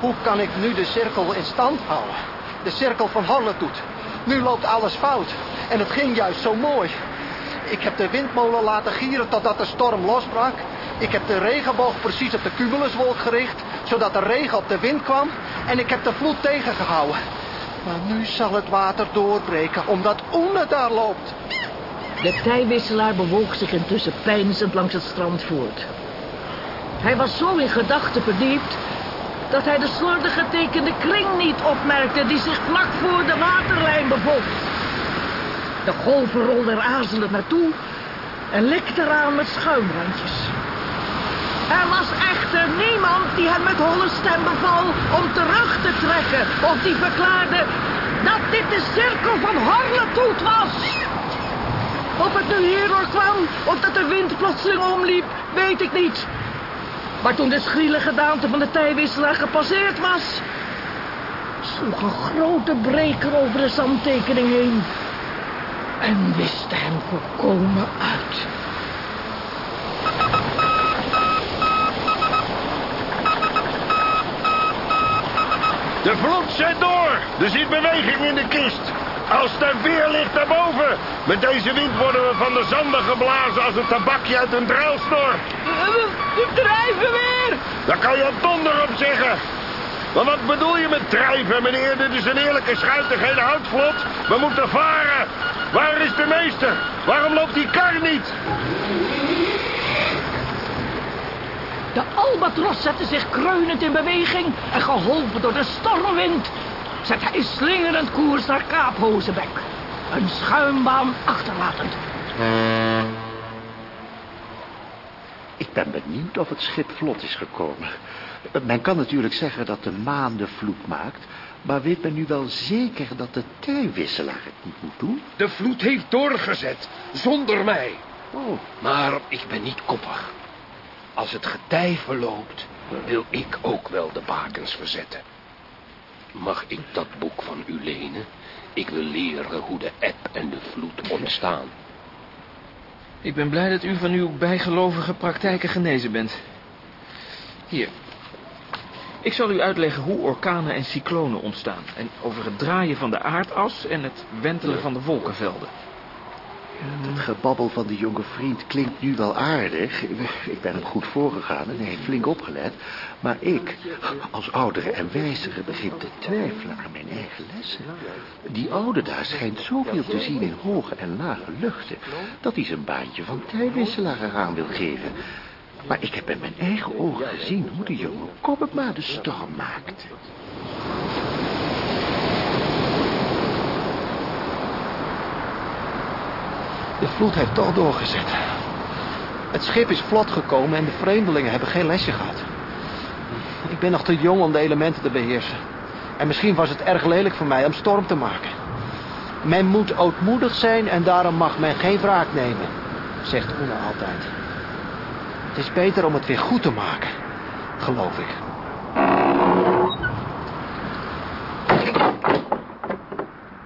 Hoe kan ik nu de cirkel in stand houden? De cirkel van Horletoet. Nu loopt alles fout. En het ging juist zo mooi. Ik heb de windmolen laten gieren totdat de storm losbrak. Ik heb de regenboog precies op de cumuluswolk gericht, zodat de regen op de wind kwam. En ik heb de vloed tegengehouden. Maar nu zal het water doorbreken, omdat Oene daar loopt. De tijwisselaar bewoog zich intussen peinzend langs het strand voort. Hij was zo in gedachten verdiept dat hij de slordig getekende kring niet opmerkte die zich vlak voor de waterlijn bevond. De golven rolden er aarzelend naartoe en likte eraan met schuimrandjes. Er niemand die hem met holle stem beval om terug te trekken of die verklaarde dat dit de cirkel van Harletoet was. Of het nu hierdoor kwam of dat de wind plotseling omliep, weet ik niet. Maar toen de schriele gedaante van de tijwisselaar gepasseerd was... sloeg een grote breker over de zandtekening heen... en wiste hem volkomen uit. De vloed zet door. Er zit beweging in de kist. Als de veer ligt daarboven. Met deze wind worden we van de zanden geblazen als een tabakje uit een druilsnor. We drijven weer. Daar kan je donder op zeggen. Maar wat bedoel je met drijven, meneer? Dit is een eerlijke schuit en geen houtvlot. We moeten varen. Waar is de meester? Waarom loopt die kar niet? De albatros zette zich kreunend in beweging en geholpen door de stormwind zet hij slingerend koers naar Kaap Hozebek. Een schuimbaan achterlatend. Ik ben benieuwd of het schip vlot is gekomen. Men kan natuurlijk zeggen dat de maan de vloed maakt... maar weet men nu wel zeker dat de tijwisselaar het niet moet doen? De vloed heeft doorgezet, zonder mij. Oh. Maar ik ben niet koppig. Als het getij verloopt, wil ik ook wel de bakens verzetten. Mag ik dat boek van u lenen? Ik wil leren hoe de eb en de vloed ontstaan. Ik ben blij dat u van uw bijgelovige praktijken genezen bent. Hier. Ik zal u uitleggen hoe orkanen en cyclonen ontstaan... en over het draaien van de aardas en het wentelen van de wolkenvelden. Het gebabbel van de jonge vriend klinkt nu wel aardig. Ik ben hem goed voorgegaan en hij heeft flink opgelet. Maar ik, als oudere en wijzere, begin te twijfelen aan mijn eigen lessen. Die oude daar schijnt zoveel te zien in hoge en lage luchten... dat hij zijn baantje van tijwisselaar eraan wil geven. Maar ik heb met mijn eigen ogen gezien hoe de jonge Kobbema de storm maakt. De vloed heeft toch doorgezet. Het schip is vlot gekomen en de vreemdelingen hebben geen lesje gehad. Ik ben nog te jong om de elementen te beheersen. En misschien was het erg lelijk voor mij om storm te maken. Men moet ootmoedig zijn en daarom mag men geen wraak nemen, zegt Oena altijd. Het is beter om het weer goed te maken, geloof ik.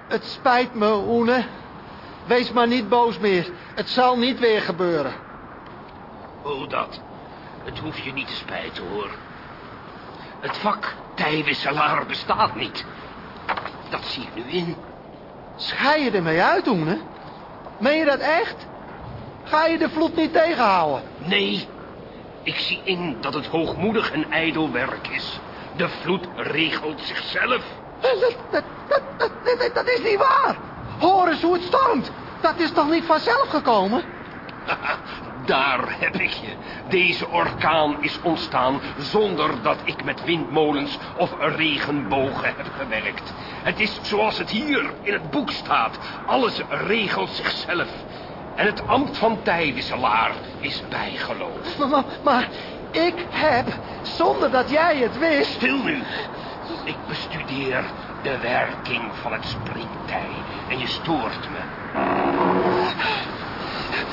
Het spijt me, Oene. Wees maar niet boos meer. Het zal niet weer gebeuren. Hoe dat? Het hoeft je niet te spijten, hoor. Het vak tijwisselaar bestaat niet. Dat zie ik nu in. Schij je ermee uit, Oene? Meen je dat echt? Ga je de vloed niet tegenhouden? Nee, ik zie in dat het hoogmoedig en ijdel werk is. De vloed regelt zichzelf. Dat, dat, dat, dat, dat is niet waar. Hoor eens hoe het stormt. Dat is toch niet vanzelf gekomen? Daar heb ik je. Deze orkaan is ontstaan zonder dat ik met windmolens of regenbogen heb gewerkt. Het is zoals het hier in het boek staat. Alles regelt zichzelf. En het ambt van tijwisselaar is bijgeloof. Maar, maar, maar ik heb, zonder dat jij het wist... Stil nu. Ik bestudeer de werking van het springtij. En je stoort me.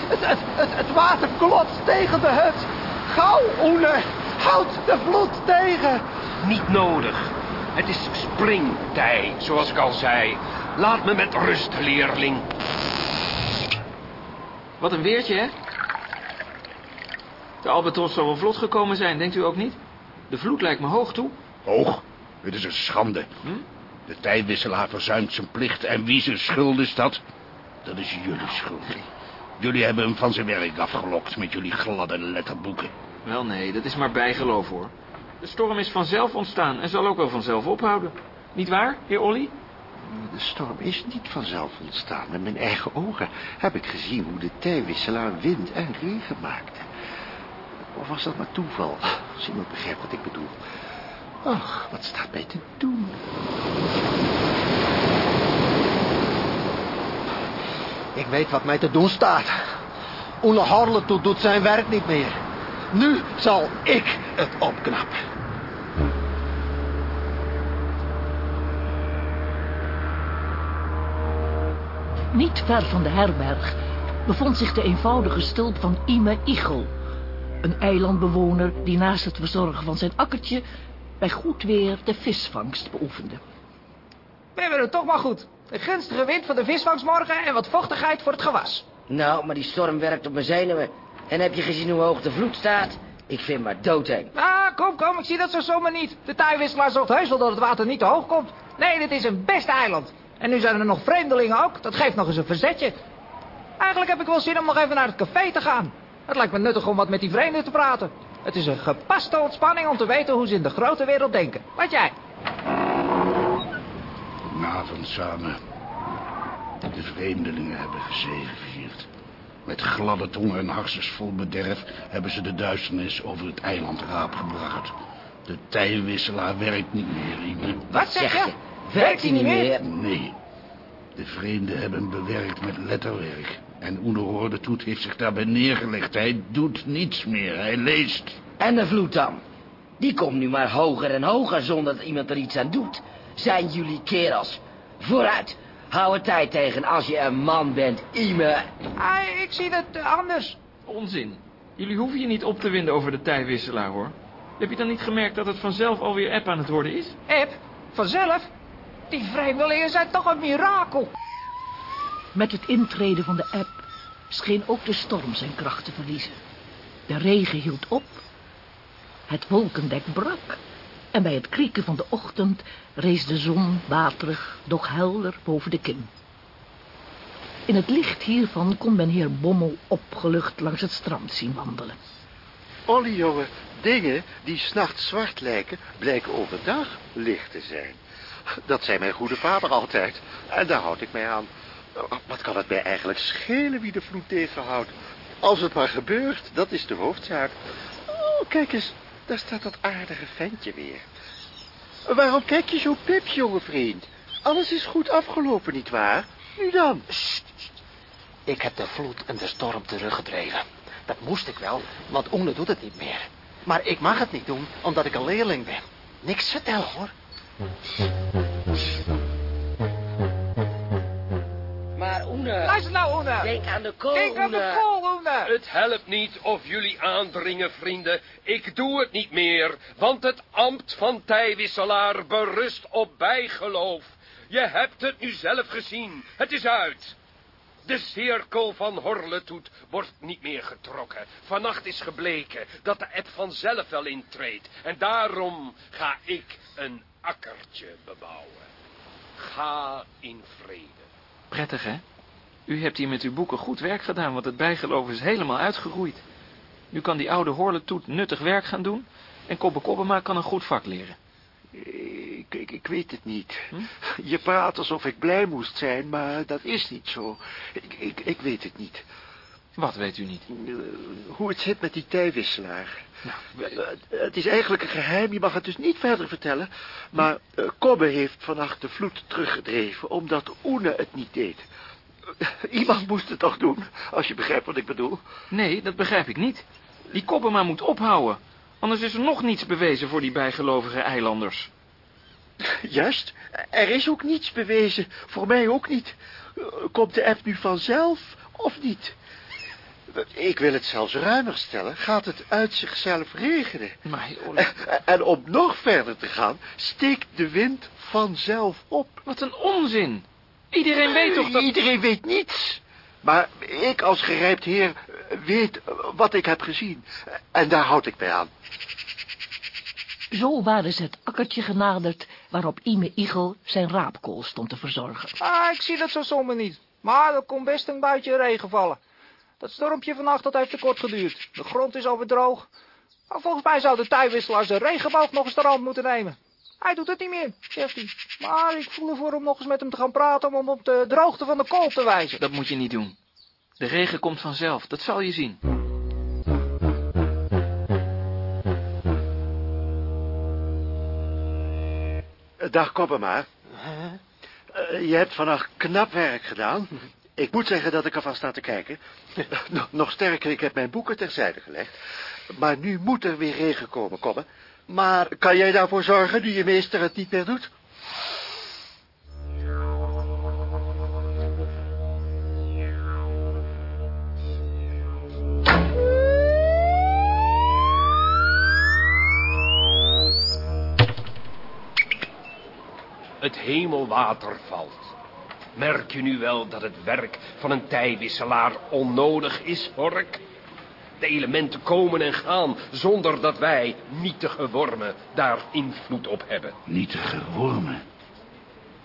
Het, het, het, het water klotst tegen de hut. Gauw, Oene. Houd de vloed tegen. Niet nodig. Het is springtij, zoals ik al zei. Laat me met rust, leerling. Wat een weertje, hè? De albatros zal wel vlot gekomen zijn, denkt u ook niet? De vloed lijkt me hoog toe. Hoog? Het is een schande. Hm? De tijdwisselaar verzuimt zijn plicht. En wie zijn schuld is dat? Dat is jullie schuld. Jullie hebben hem van zijn werk afgelokt met jullie gladde letterboeken. Wel nee, dat is maar bijgeloof hoor. De storm is vanzelf ontstaan en zal ook wel vanzelf ophouden. Niet waar, heer Olly? De storm is niet vanzelf ontstaan. Met mijn eigen ogen heb ik gezien hoe de tijwisselaar wind en regen maakte. Of was dat maar toeval? Als iemand begrijpt wat ik bedoel. Ach, wat staat mij te doen? Ik weet wat mij te doen staat. Oene Harleton doet zijn werk niet meer. Nu zal ik het opknappen. Niet ver van de herberg bevond zich de eenvoudige stulp van Ime Ichel. Een eilandbewoner die naast het verzorgen van zijn akkertje... bij goed weer de visvangst beoefende. We hebben het toch maar goed. Een gunstige wind voor de visvangstmorgen en wat vochtigheid voor het gewas. Nou, maar die storm werkt op mijn zenuwen. En heb je gezien hoe hoog de vloed staat? Ik vind maar doodeng. Ah, kom, kom, ik zie dat zo zomaar niet. De tuinwisselaar zorgt heus wel dat het water niet te hoog komt. Nee, dit is een best eiland. En nu zijn er nog vreemdelingen ook. Dat geeft nog eens een verzetje. Eigenlijk heb ik wel zin om nog even naar het café te gaan. Het lijkt me nuttig om wat met die vreemden te praten. Het is een gepaste ontspanning om te weten hoe ze in de grote wereld denken. Wat jij? Goedenavond samen. De vreemdelingen hebben gezegevierd. Met gladde tongen en harsers vol bederf hebben ze de duisternis over het eiland raap gebracht. De tijwisselaar werkt niet meer, Ine. Wat zeg je? Werkt hij niet meer? Nee. De vreemden hebben bewerkt met letterwerk. En Oene Toet heeft zich daarbij neergelegd. Hij doet niets meer, hij leest. En de vloed dan? Die komt nu maar hoger en hoger zonder dat iemand er iets aan doet. Zijn jullie kerels? Vooruit, hou er tijd tegen als je een man bent, Ime. Ah, ik zie het eh, anders. Onzin. Jullie hoeven je niet op te winden over de tijwisselaar, hoor. Heb je dan niet gemerkt dat het vanzelf alweer app aan het worden is? Eb, vanzelf? Die vreemdelingen zijn toch een mirakel. Met het intreden van de app scheen ook de storm zijn kracht te verliezen. De regen hield op, het wolkendek brak... en bij het krieken van de ochtend rees de zon waterig, doch helder boven de kim. In het licht hiervan kon men heer Bommel opgelucht langs het strand zien wandelen. Ollie, jongen, dingen die s'nachts zwart lijken, blijken overdag licht te zijn. Dat zei mijn goede vader altijd. En daar houd ik mij aan. Wat kan het mij eigenlijk schelen wie de vloed tegenhoudt? Als het maar gebeurt, dat is de hoofdzaak. Oh, kijk eens, daar staat dat aardige ventje weer. Waarom kijk je zo pips, jonge vriend? Alles is goed afgelopen, nietwaar? Nu dan. Ik heb de vloed en de storm teruggedreven. Dat moest ik wel, want Oene doet het niet meer. Maar ik mag het niet doen, omdat ik een leerling ben. Niks vertellen, hoor. Oene, Luister nou, Oene. denk aan de kool, Kijk aan de kool, Oene. Het helpt niet of jullie aandringen, vrienden. Ik doe het niet meer, want het ambt van tijwisselaar berust op bijgeloof. Je hebt het nu zelf gezien. Het is uit. De cirkel van Horletoet wordt niet meer getrokken. Vannacht is gebleken dat de app vanzelf wel intreedt. En daarom ga ik een akkertje bebouwen. Ga in vrede. Prettig, hè? U hebt hier met uw boeken goed werk gedaan, want het bijgeloof is helemaal uitgegroeid. Nu kan die oude Horletoet nuttig werk gaan doen... en Kobbe Kobbema kan een goed vak leren. Ik, ik, ik weet het niet. Je praat alsof ik blij moest zijn, maar dat is niet zo. Ik, ik, ik weet het niet. Wat weet u niet? Eh, hoe het zit met die tijwisselaar. Nou, Eh, Het is eigenlijk een geheim, je mag het dus niet verder vertellen. Maar eh, Kobbe heeft vannacht de vloed teruggedreven, omdat Oene het niet deed. Eh, Iemand moest het toch doen, als je begrijpt wat ik bedoel. Nee, dat begrijp ik niet. Die Kobbema moet ophouden. Anders is er nog niets bewezen voor die bijgelovige eilanders. Juist, er is ook niets bewezen, voor mij ook niet. Eh, Komt de app nu vanzelf, of niet? Ik wil het zelfs ruimer stellen. Gaat het uit zichzelf regenen? Maar, En om nog verder te gaan, steekt de wind vanzelf op. wat een onzin. Iedereen weet toch dat... Iedereen weet niets. Maar ik als gerijpt heer weet wat ik heb gezien. En daar houd ik mij aan. Zo waren ze het akkertje genaderd waarop Ime Igel zijn raapkool stond te verzorgen. Ah, ik zie dat zo somber niet. Maar er kon best een buitje regen vallen. Dat stormpje vannacht dat heeft te kort geduurd. De grond is alweer droog. Maar volgens mij zou de tuinwisselaar zijn regenboog nog eens de rand moeten nemen. Hij doet het niet meer, zegt hij. Maar ik voel ervoor om nog eens met hem te gaan praten om hem op de droogte van de kool te wijzen. Dat moet je niet doen. De regen komt vanzelf, dat zal je zien. Dag Koppema. Eh, je hebt vannacht knap werk gedaan. Ik moet zeggen dat ik ervan sta te kijken. Nog- Nog sterker, ik heb mijn boeken terzijde gelegd. Maar nu moet er weer regen komen, Kobbe. Maar kan jij daarvoor zorgen, nu je meester het niet meer doet? Het hemelwater valt. Merk je nu wel dat het werk van een tijwisselaar onnodig is, Hork? De elementen komen en gaan zonder dat wij, nietige wormen, daar invloed op hebben. Nietige wormen.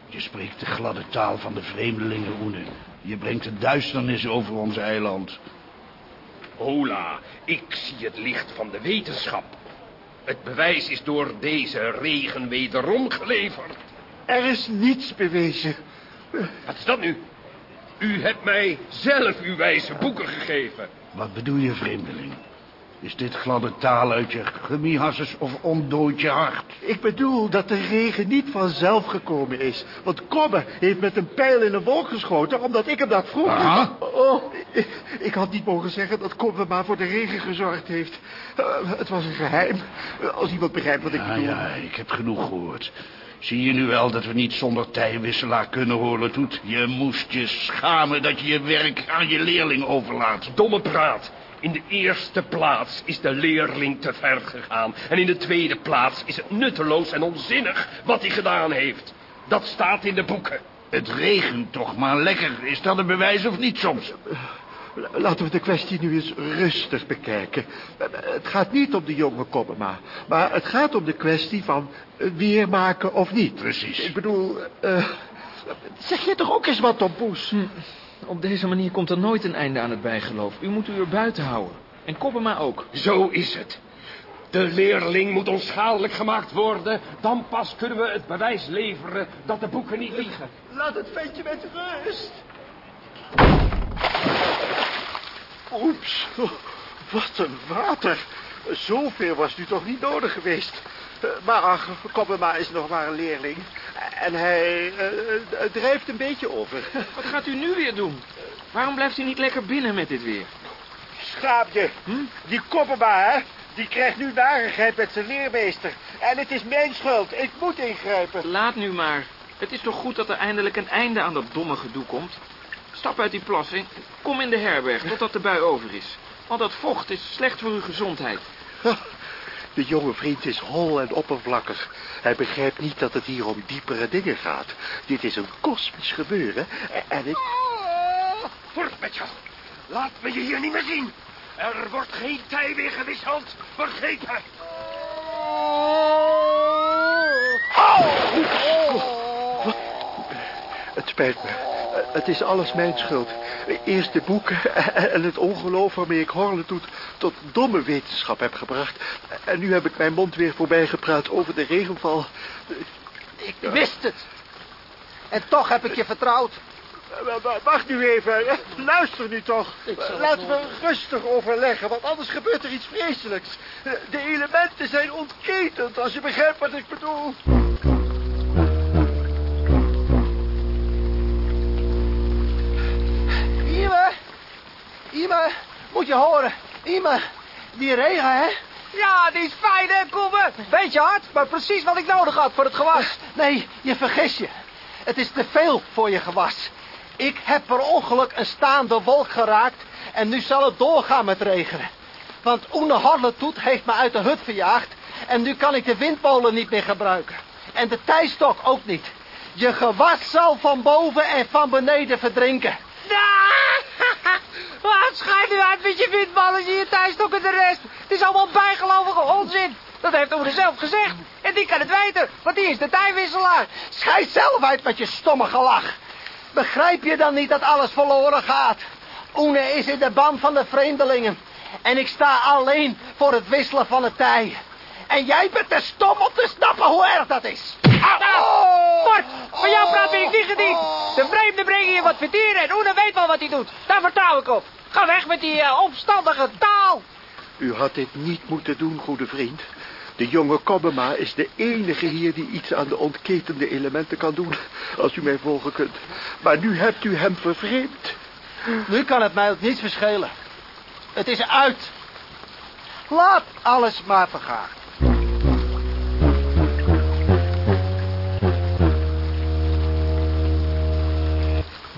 Je spreekt de gladde taal van de vreemdelingen, Oene. Je brengt de duisternis over ons eiland. Hola, ik zie het licht van de wetenschap. Het bewijs is door deze regen wederom geleverd. Er is niets bewezen. Wat is dat nu? U hebt mij zelf uw wijze boeken gegeven. Wat bedoel je, vreemdeling? Is dit gladde taal uit je gummihasses of ontdooid je hart? Ik bedoel dat de regen niet vanzelf gekomen is. Want Kobbe heeft met een pijl in een wolk geschoten, omdat ik hem dat vroeg. Aha. Oh, ik, ik had niet mogen zeggen dat Kobbe maar voor de regen gezorgd heeft. Eh, het was een geheim. Als iemand begrijpt wat ik Ja, bedoel. ja, ik heb genoeg gehoord. Zie je nu wel dat we niet zonder tijwisselaar kunnen horen, Toet? Je moest je schamen dat je je werk aan je leerling overlaat. Domme praat. In de eerste plaats is de leerling te ver gegaan. En in de tweede plaats is het nutteloos en onzinnig wat hij gedaan heeft. Dat staat in de boeken. Het regent toch maar lekker. Is dat een bewijs of niet soms? Laten we de kwestie nu eens rustig bekijken. Het gaat niet om de jonge Kobbema, maar het gaat om de kwestie van eh, weermaken of niet. Precies. Ik bedoel, eh, zeg je toch ook eens wat, Tom Poes? Op deze manier komt er nooit een einde aan het bijgeloof. U moet u er buiten houden. En Koppema ook. Zo is het. De leerling moet onschadelijk gemaakt worden. Dan pas kunnen we het bewijs leveren dat de boeken niet liegen. Laat het ventje met rust. Oeps, oh, wat een water. Zoveel was nu toch niet nodig geweest. Eh, Maar ach, Kobbema is nog maar een leerling. En hij eh, eh, drijft een beetje over. Wat gaat u nu weer doen? Waarom blijft u niet lekker binnen met dit weer? Schaapje, die Kobbema, hè? Die krijgt nu narigheid met zijn leermeester. En het is mijn schuld. Ik moet ingrijpen. Laat nu maar. Het is toch goed dat er eindelijk een einde aan dat domme gedoe komt? Stap uit die plas en kom in de herberg totdat de bui over is. Want dat vocht is slecht voor uw gezondheid. De jonge vriend is hol en oppervlakkig. Hij begrijpt niet dat het hier om diepere dingen gaat. Dit is een kosmisch gebeuren. En ik... Voort met jou. Laat me je hier niet meer zien. Er wordt geen tij weer gewisseld. Vergeet het. Het spijt me. Het is alles mijn schuld. Eerst de boeken en het ongeloof waarmee ik Horle tot, tot domme wetenschap heb gebracht. En nu heb ik mijn mond weer voorbij gepraat over de regenval. Ik wist het. En toch heb ik je vertrouwd. Wacht nu even. Luister nu toch. Laten we rustig overleggen, want anders gebeurt er iets vreselijks. De elementen zijn ontketend, als je begrijpt wat ik bedoel. Ime, moet je horen. Ime, die regen, hè? Ja, die is fijn, hè, Koebe? Beetje hard, maar precies wat ik nodig had voor het gewas. Nee, je vergis je. Het is te veel voor je gewas. Ik heb per ongeluk een staande wolk geraakt en nu zal het doorgaan met regenen. Want Oene Harletoet heeft me uit de hut verjaagd en nu kan ik de windmolen niet meer gebruiken. En de tijstok ook niet. Je gewas zal van boven en van beneden verdrinken. Wat schijt nu uit met je windballen en je thuistok en de rest? Het is allemaal bijgelovige onzin. Dat heeft Oene zelf gezegd. En die kan het weten, want die is de tijwisselaar. Schijt zelf uit met je stomme gelach. Begrijp je dan niet dat alles verloren gaat? Oene is in de ban van de vreemdelingen. En ik sta alleen voor het wisselen van het tij. En jij bent te stom om te snappen hoe erg dat is. Nou, Bart, van jou praat ben ik niet gediend. De vreemden brengen je wat verdieren en Oene weet wel wat hij doet. Daar vertrouw ik op. Ga weg met die eh, opstandige taal. U had dit niet moeten doen, goede vriend. De jonge Kobbema is de enige hier die iets aan de ontketende elementen kan doen. Als u mij volgen kunt. Maar nu hebt u hem vervreemd. Nu kan het mij ook niets verschelen. Het is uit. Laat alles maar vergaan.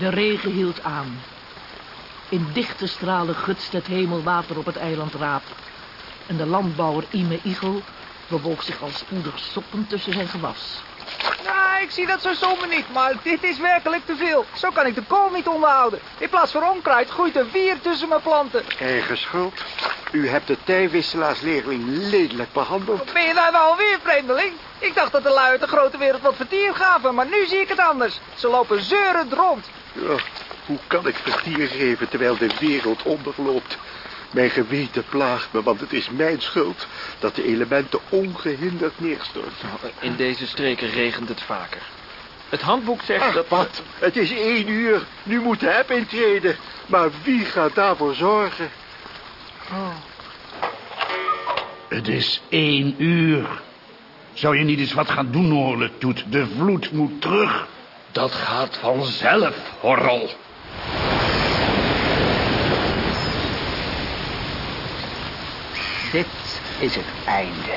De regen hield aan. In dichte stralen gutste het hemelwater op het eiland Raap. En de landbouwer Ime Igel bewoog zich al spoedig soppend tussen zijn gewas. Nou, ik zie dat zo somber niet, maar dit is werkelijk te veel. Zo kan ik de kool niet onderhouden. In plaats van onkruid groeit er vier tussen mijn planten. Eigen schuld. U hebt de tijwisselaarsleerling lelijk behandeld. Ben je daar nou alweer, vreemdeling? Ik dacht dat de lui uit de grote wereld wat vertier gaven, maar nu zie ik het anders. Ze lopen zeurend rond. Ja, hoe kan ik vertier geven terwijl de wereld onderloopt? Mijn geweten plaagt me, want het is mijn schuld dat de elementen ongehinderd neerstorten. In deze streken regent het vaker. Het handboek zegt Ach, dat... wat? Het is één uur. Nu moet de heb intreden. Maar wie gaat daarvoor zorgen? Het is één uur. Zou je niet eens wat gaan doen, Horletoet? De vloed moet terug. Dat gaat vanzelf, Horrel. Dit is het einde.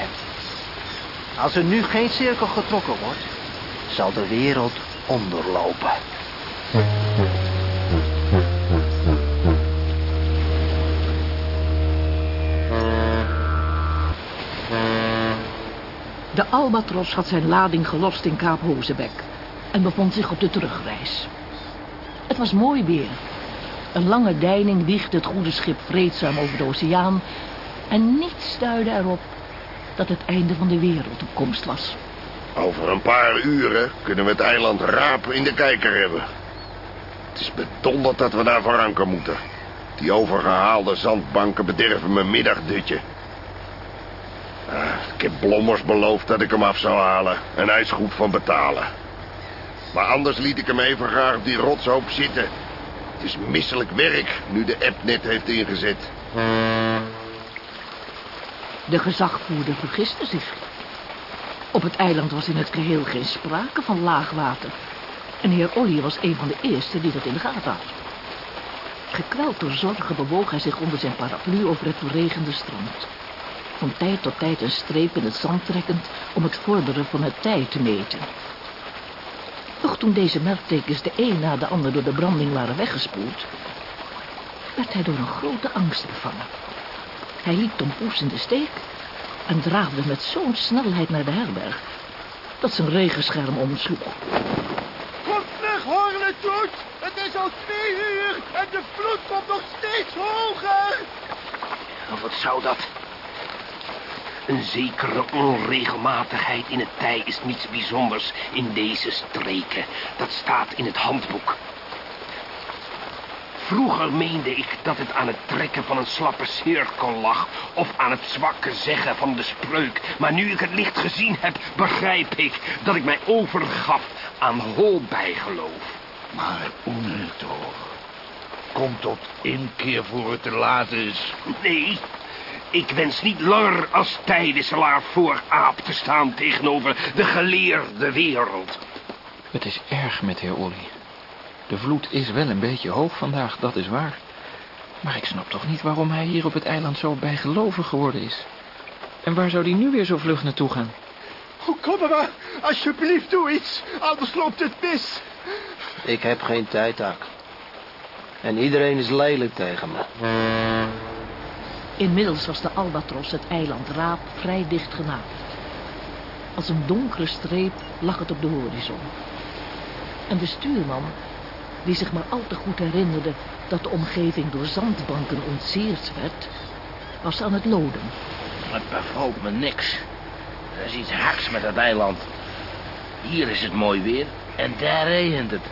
Als er nu geen cirkel getrokken wordt, zal de wereld onderlopen. De Albatros had zijn lading gelost in Kaap Hozebek en bevond zich op de terugreis. Het was mooi weer. Een lange deining wiegde het goede schip vreedzaam over de oceaan en niets duidde erop dat het einde van de wereld op komst was. Over een paar uren kunnen we het eiland Raap in de kijker hebben. Het is bedonderd dat we daar voor anker moeten. Die overgehaalde zandbanken bederven mijn middagdutje. Ah, ik heb Blommers beloofd dat ik hem af zou halen. En hij is goed van betalen. Maar anders liet ik hem even graag op die rotshoop zitten. Het is misselijk werk nu de app net heeft ingezet. De gezagvoerder vergiste zich. Op het eiland was in het geheel geen sprake van laagwater. En heer Olly was een van de eerste die dat in de gaten had. Gekweld door zorgen bewoog hij zich onder zijn paraplu over het doorregende strand. Van tijd tot tijd een streep in het zand trekkend om het vorderen van het tij te meten. Doch toen deze merktekens de een na de ander door de branding waren weggespoeld, werd hij door een grote angst bevangen. Hij liet Tom Poes in de steek en draafde met zo'n snelheid naar de herberg dat zijn regenscherm omsloeg. Kom terug, Horletoet! Het is al twee uur en de vloed komt nog steeds hoger! Wat zou dat? Een zekere onregelmatigheid in het tij is niets bijzonders in deze streken. Dat staat in het handboek. Vroeger meende ik dat het aan het trekken van een slappe cirkel lag... of aan het zwakke zeggen van de spreuk. Maar nu ik het licht gezien heb, begrijp ik dat ik mij overgaf aan holbijgeloof. Maar Uneto, kom tot inkeer voor het te laat is. Nee, ik wens niet langer als tijdwisselaar voor aap te staan tegenover de geleerde wereld. Het is erg met heer Olly. De vloed is wel een beetje hoog vandaag, dat is waar. Maar ik snap toch niet waarom hij hier op het eiland zo bijgelovig geworden is. En waar zou hij nu weer zo vlug naartoe gaan? Oh, kom maar, alsjeblieft doe iets, anders loopt het mis. Ik heb geen tijd, Ak. En iedereen is lelijk tegen me. Inmiddels was de Albatros het eiland Raap vrij dicht genaderd. Als een donkere streep lag het op de horizon. En de stuurman, die zich maar al te goed herinnerde dat de omgeving door zandbanken ontzeerd werd, was aan het loden. Het bevalt me niks. Er is iets haks met het eiland. Hier is het mooi weer en daar regent het.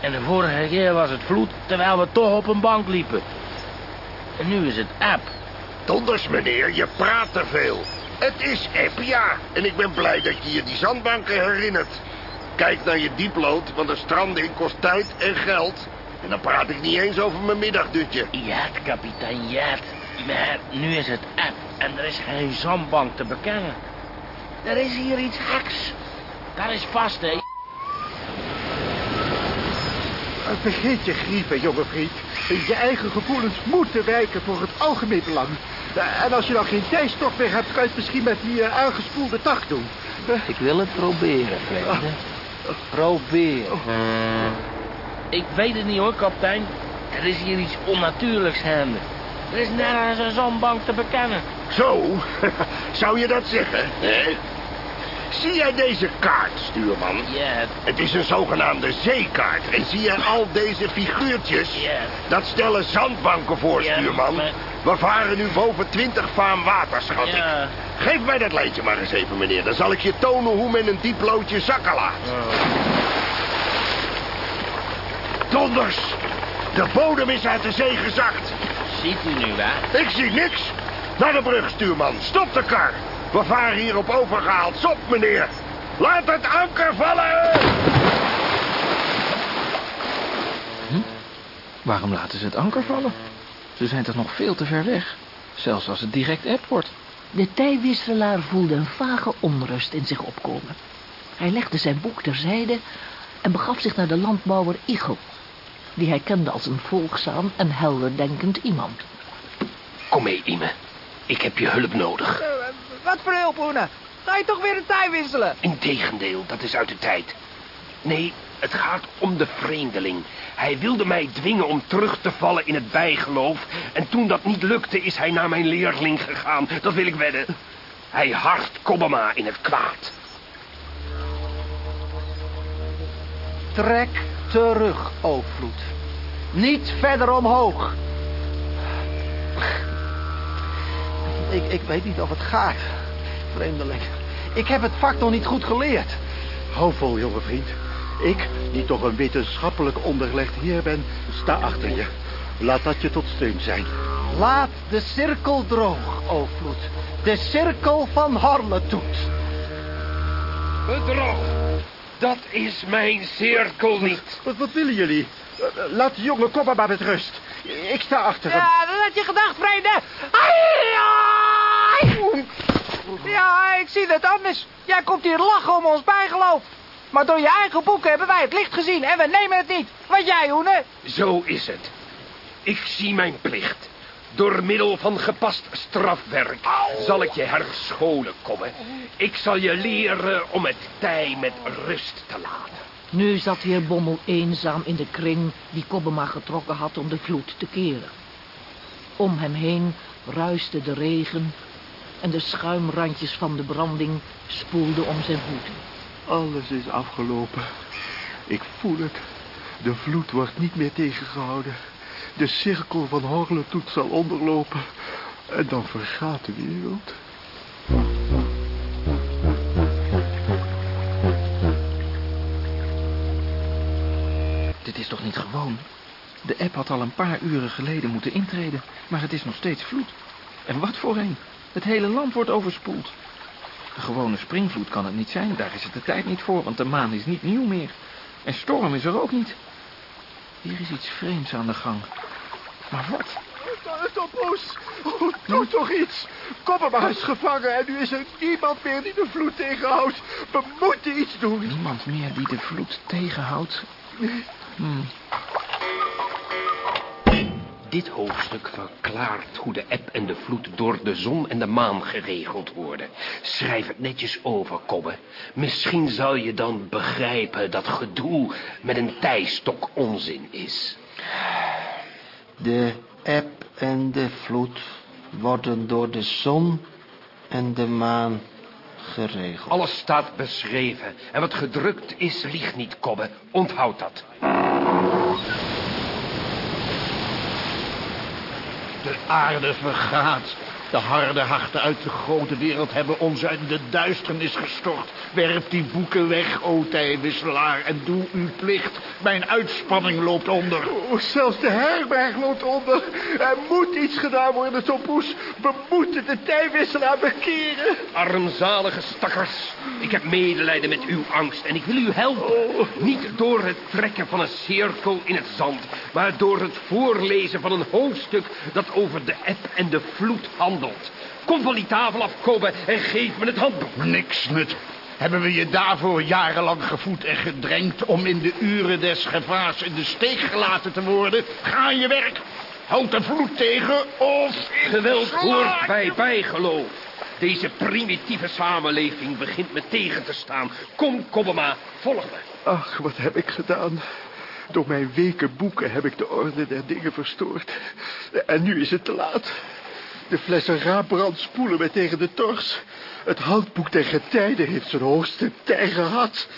En de vorige keer was het vloed terwijl we toch op een bank liepen. En nu is het app. Donders, meneer, je praat te veel. Het is ja. En ik ben blij dat je je die zandbanken herinnert. Kijk naar je dieplood, want de stranding kost tijd en geld. En dan praat ik niet eens over mijn middagdutje. Ja, kapitein, ja. Maar nu is het app en er is geen zandbank te bekennen. Er is hier iets haks. Dat is vast, hè. Vergeet je grieven, jonge vriend. Je eigen gevoelens moeten wijken voor het algemeen belang. En als je dan geen tijdstok meer hebt, kan je het misschien met die uh, aangespoelde tak doen. Ik wil het proberen, vreemde. Proberen. Ik weet het niet hoor, kapitein. Er is hier iets onnatuurlijks gaande. Er is nergens een zandbank te bekennen. Zo, zou je dat zeggen? hè? Zie jij deze kaart, stuurman? Ja, Het is een zogenaamde zeekaart. En zie jij al deze figuurtjes? Ja. Dat stellen zandbanken voor, stuurman. maar- We varen nu boven 20 vaam water, schat ik. Geef mij dat lijntje maar eens even, meneer. Dan zal ik je tonen hoe men een dieploodje zakken laat. Donders! De bodem is uit de zee gezakt. ziet u nu waar? Ik zie niks. Naar de brug, stuurman. Stop de kar. We varen hierop overgehaald. Stop, meneer. Laat het anker vallen! Hm? Waarom laten ze het anker vallen? Ze zijn toch nog veel te ver weg? Zelfs als het direct er wordt. De tijwisselaar voelde een vage onrust in zich opkomen. Hij legde zijn boek terzijde en begaf zich naar de landbouwer Igel... die hij kende als een volgzaam en helderdenkend iemand. Kom mee, Ime. Ik heb je hulp nodig. Wat voor hulp, Oene? Ga je toch weer een tij wisselen? Integendeel, dat is uit de tijd. Nee, het gaat om de vreemdeling. Hij wilde mij dwingen om terug te vallen in het bijgeloof. En toen dat niet lukte, is hij naar mijn leerling gegaan. Dat wil ik wedden. Hij hart Kobbema in het kwaad. Trek terug, o vloed. Niet verder omhoog. Ik, ik weet niet of het gaat, vreemdeling. Ik heb het vak nog niet goed geleerd. Hou vol, jonge vriend. Ik, die toch een wetenschappelijk onderlegd heer ben, sta achter je. Laat dat je tot steun zijn. Laat de cirkel droog, o vloed. De cirkel van Harletoet. Bedrog. Dat is mijn cirkel niet. Wat, wat willen jullie? Laat de jonge kopper maar met rust. Ik sta achter hem. Ja, dat had je gedacht, ai. Ja, ik zie het anders. Jij komt hier lachen om ons bijgeloof. Maar door je eigen boeken hebben wij het licht gezien en we nemen het niet. Wat jij, Hoene? Zo is het. Ik zie mijn plicht. Door middel van gepast strafwerk zal ik je herscholen komen. Ik zal je leren om het tij met rust te laten. Nu zat heer Bommel eenzaam in de kring die Kobbema getrokken had om de vloed te keren. Om hem heen ruiste de regen en de schuimrandjes van de branding spoelden om zijn voeten. Alles is afgelopen. Ik voel het. De vloed wordt niet meer tegengehouden. De cirkel van Horletoet zal onderlopen. En dan vergaat de wereld. Dit is toch niet gewoon? De app had al een paar uren geleden moeten intreden, maar het is nog steeds vloed. En wat voor een? Het hele land wordt overspoeld. Een gewone springvloed kan het niet zijn, daar is het de tijd niet voor, want de maan is niet nieuw meer. En storm is er ook niet. Hier is iets vreemds aan de gang. Maar wat? Oh, doe toch iets. Koppema is gevangen en nu is er niemand meer die de vloed tegenhoudt. We moeten iets doen. Niemand meer die de vloed tegenhoudt? Hmm. Dit hoofdstuk verklaart hoe de eb en de vloed door de zon en de maan geregeld worden. Schrijf het netjes over, Kobbe. Misschien zal je dan begrijpen dat gedoe met een tijstok onzin is. De eb en de vloed worden door de zon en de maan Alles staat beschreven. En wat gedrukt is, liegt niet, Kobbe. Onthoud dat. De aarde vergaat. De harde harten uit de grote wereld hebben ons uit de duisternis gestort. Werp die boeken weg, o tijwisselaar, en doe uw plicht. Mijn uitspanning loopt onder. Oh, zelfs de herberg loopt onder. Er moet iets gedaan worden, Topos. We moeten de tijwisselaar bekeren. Armzalige stakkers. Ik heb medelijden met uw angst en ik wil u helpen. Niet door het trekken van een cirkel in het zand... maar door het voorlezen van een hoofdstuk... dat over de eb en de vloed handelt. Kom van die tafel af, Kobe, en geef me het handboek. Niks nut. Hebben we je daarvoor jarenlang gevoed en gedrenkt... om in de uren des gevaars in de steek gelaten te worden? Ga aan je werk. Houd de vloed tegen of... Geweld hoort bij bijgeloof. Deze primitieve samenleving begint me tegen te staan. Kom, Kobbema, volg me. Ach, wat heb ik gedaan. Door mijn weken boeken heb ik de orde der dingen verstoord. En nu is het te laat. De flessen raapbrand spoelen me tegen de tors. Het handboek der getijden heeft zijn hoogste tij gehad.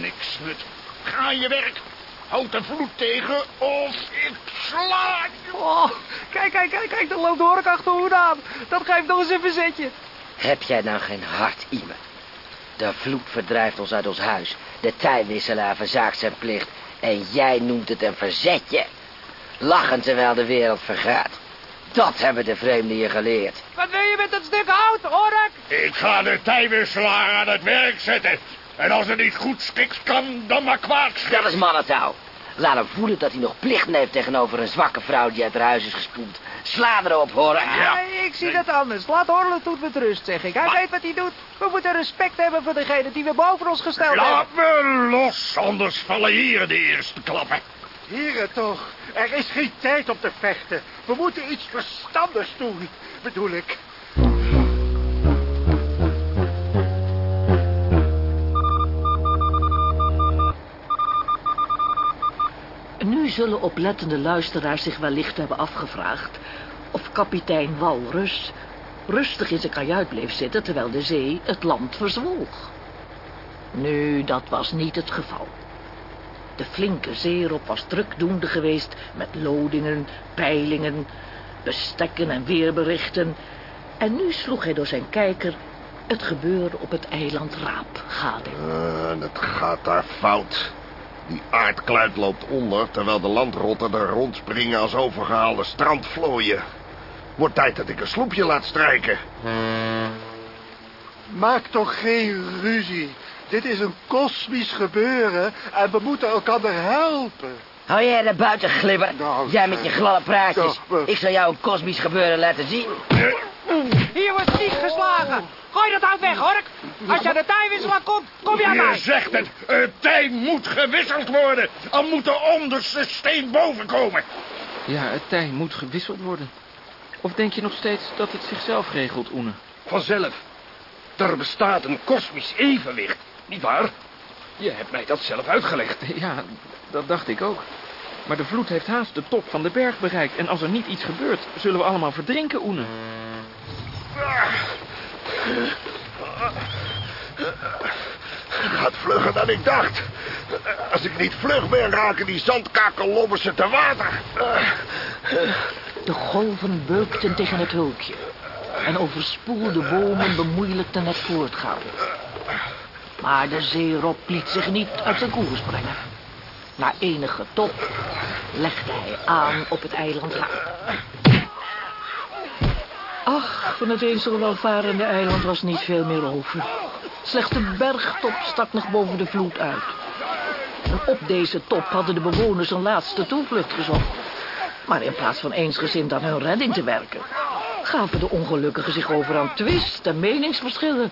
Niks nut. Ga aan je werk. Houd de vloed tegen of ik sla je. Oh, kijk, kijk, kijk, kijk, daar loopt Hork achter Hoene aan. Dat geeft nog eens een verzetje. Heb jij nou geen hart, Ime? De vloed verdrijft ons uit ons huis. De tijwisselaar verzaakt zijn plicht. En jij noemt het een verzetje. Lachen terwijl de wereld vergaat. Dat hebben de vreemden je geleerd. Wat wil je met dat stuk hout, Ork? Ik ga de tijwisselaar aan het werk zetten. En als het niet goed schiks kan, dan maar kwaad. Dat is mannentouw. Laat hem voelen dat hij nog plichten heeft tegenover een zwakke vrouw die uit haar huis is gespoeld. Sla erop, hoor. Nee, ik zie dat anders. Laat Horlestoet met rust, zeg ik. Hij weet wat hij doet. We moeten respect hebben voor degene die we boven ons gesteld Laat hebben. me los, anders vallen hier de eerste klappen. Heren toch, er is geen tijd om te vechten. We moeten iets verstandigs doen, bedoel ik. Nu zullen oplettende luisteraars zich wellicht hebben afgevraagd... of kapitein Walrus rustig in zijn kajuit bleef zitten... terwijl de zee het land verzwolg. Nu, dat was niet het geval. De flinke zeerop was drukdoende geweest met lodingen, peilingen, bestekken en weerberichten. En nu sloeg hij door zijn kijker het gebeuren op het eiland Raap gade. Uh, het gaat daar fout. Die aardkluit loopt onder, terwijl de landrotten er rondspringen als overgehaalde strandvlooien. Wordt tijd dat ik een sloepje laat strijken. Maak toch geen ruzie. Dit is een kosmisch gebeuren en we moeten elkaar helpen. Hou jij er buiten, glibber? Nou, jij met je gladde praatjes. Ik zal jou een kosmisch gebeuren laten zien. Hier wordt niet geslagen. Gooi dat hout weg, Ork. Als je aan de tijwisselaar komt, kom je aan Je zegt het, het tij moet gewisseld worden. Al moet de onderste steen boven komen. Ja, het tij moet gewisseld worden. Of denk je nog steeds dat het zichzelf regelt, Oene? Vanzelf. Er bestaat een kosmisch evenwicht, niet waar? Je hebt mij dat zelf uitgelegd. Ja, dat dacht ik ook. Maar de vloed heeft haast de top van de berg bereikt. En als er niet iets gebeurt, zullen we allemaal verdrinken, Oene. Het gaat vlugger dan ik dacht. Als ik niet vlug ben, raken die zandkakellobbersen te water. De golven beukten tegen het hulpje. En overspoelde bomen bemoeilijkten het voortgaan. Maar de zeerop liet zich niet uit zijn koers brengen. Na enige top legde hij aan op het eiland Raap. Ach, van het eens welvarende eiland was niet veel meer over. Slechts de bergtop stak nog boven de vloed uit. En op deze top hadden de bewoners een laatste toevlucht gezocht. Maar in plaats van eensgezind aan hun redding te werken... gaven de ongelukkigen zich over aan twist en meningsverschillen.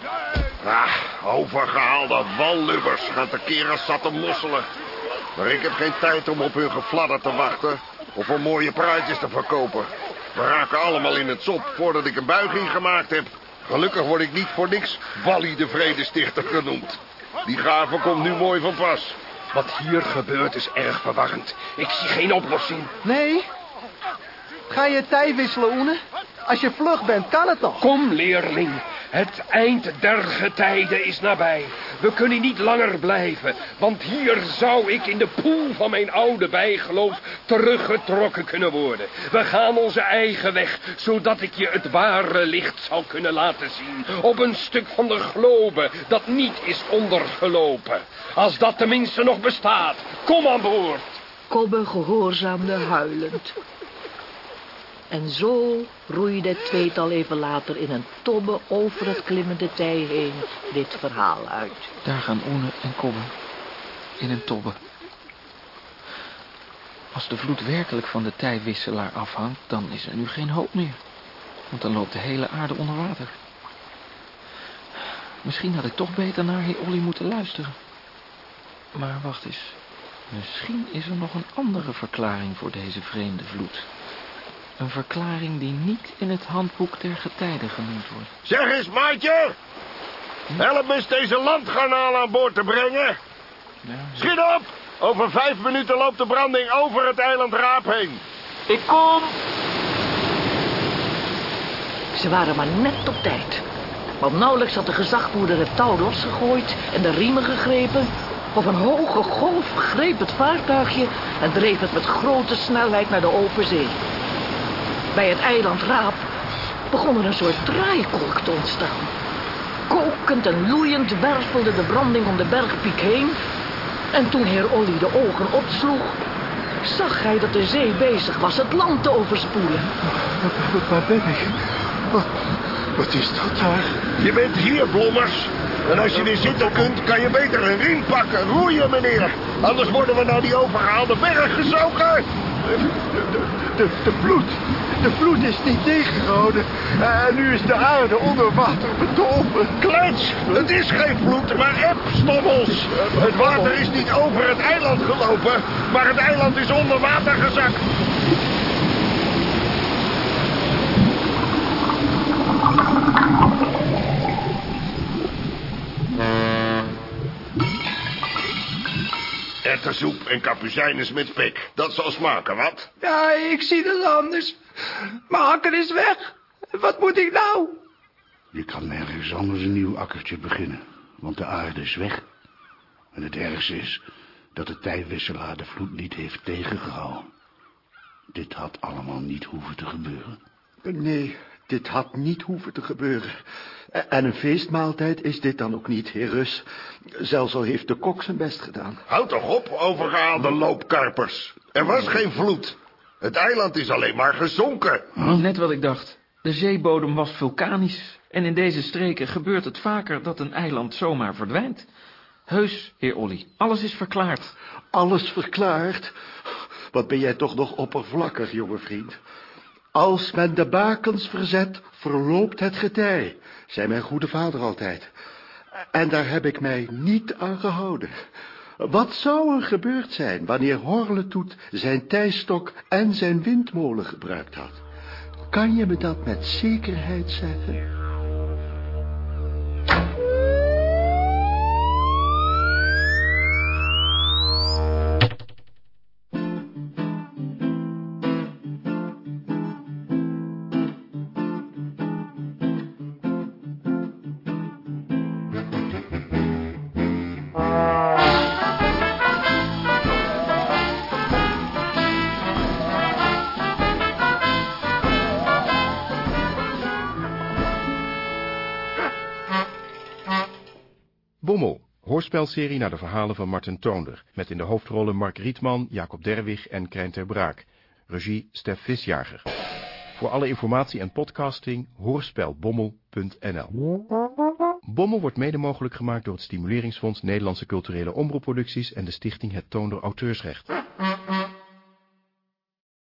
Ah, overgehaalde wallubbers gaan tekeer als zat te mosselen. Maar ik heb geen tijd om op hun gefladder te wachten... of om mooie praatjes te verkopen. We raken allemaal in het zop voordat ik een buiging gemaakt heb. Gelukkig word ik niet voor niks Wally de Vredestichter genoemd. Die gave komt nu mooi van pas. Wat hier gebeurt is erg verwarrend. Ik zie geen oplossing. Nee? Ga je tij wisselen, Oene? Als je vlug bent, kan het nog. Kom, leerling. Het eind der getijden is nabij. We kunnen niet langer blijven, want hier zou ik in de poel van mijn oude bijgeloof teruggetrokken kunnen worden. We gaan onze eigen weg, zodat ik je het ware licht zal kunnen laten zien. Op een stuk van de globe dat niet is ondergelopen. Als dat tenminste nog bestaat, kom aan boord. Kobbe gehoorzaamde huilend. En zo roeide het tweetal even later in een tobbe over het klimmende tij heen dit verhaal uit. Daar gaan Oene en Kobbe. In een tobbe. Als de vloed werkelijk van de tijwisselaar afhangt, dan is er nu geen hoop meer. Want dan loopt de hele aarde onder water. Misschien had ik toch beter naar Heer Olly moeten luisteren. Maar wacht eens. Misschien is er nog een andere verklaring voor deze vreemde vloed. Een verklaring die niet in het handboek der getijden genoemd wordt. Zeg eens, maatje. Help me eens deze landgarnaal aan boord te brengen. Schiet op! Over vijf minuten loopt de branding over het eiland Raap heen. Ik kom! Ze waren maar net op tijd. Want nauwelijks had de gezagvoerder het touw losgegooid en de riemen gegrepen... of een hoge golf greep het vaartuigje en dreef het met grote snelheid naar de open zee. Bij het eiland Raap begon er een soort draaikolk te ontstaan. Kokend en loeiend wervelde de branding om de bergpiek heen... en toen heer Olly de ogen opsloeg... zag hij dat de zee bezig was het land te overspoelen. Waar ben ik? Wat, is dat daar? Je bent hier, Blommers. En als je weer zitten kunt, kan je beter een riem pakken. Roeien, meneer. Anders worden we naar die overhaalde berg gezogen. De, de vloed. De vloed is niet tegengehouden. En nu is de aarde onder water bedolven. Klets! Het is geen vloed, maar eb, stommels. Het water is niet over het eiland gelopen, maar het eiland is onder water gezakt. Erwtensoep en kapucijnes met spek. Dat zal smaken, wat? Ja, ik zie het anders. Mijn akker is weg. Wat moet ik nou? Je kan nergens anders een nieuw akkertje beginnen, want de aarde is weg. En het ergste is dat de tijwisselaar de vloed niet heeft tegengehouden. Dit had allemaal niet hoeven te gebeuren. Nee, dit had niet hoeven te gebeuren. En een feestmaaltijd is dit dan ook niet, heer Rus. Zelfs al heeft de kok zijn best gedaan. Houd toch op, overgehaalde loopkarpers. Er was geen vloed. Het eiland is alleen maar gezonken. Net wat ik dacht. De zeebodem was vulkanisch. En in deze streken gebeurt het vaker dat een eiland zomaar verdwijnt. Heus, heer Olly, alles is verklaard. Alles verklaard? Wat ben jij toch nog oppervlakkig, jonge vriend. Als men de bakens verzet, verloopt het getij, zei mijn goede vader altijd. En daar heb ik mij niet aan gehouden. Wat zou er gebeurd zijn wanneer Horletoet zijn tijstok en zijn windmolen gebruikt had? Kan je me dat met zekerheid zeggen? Hoorspelserie naar de verhalen van Martin Toonder, met in de hoofdrollen Mark Rietman, Jacob Derwig en Krijn ter Braak. Regie Stef Visjager. Voor alle informatie en podcasting hoorspelbommel.nl Bommel wordt mede mogelijk gemaakt door het Stimuleringsfonds Nederlandse Culturele Omroepproducties en de stichting Het Toonder Auteursrecht.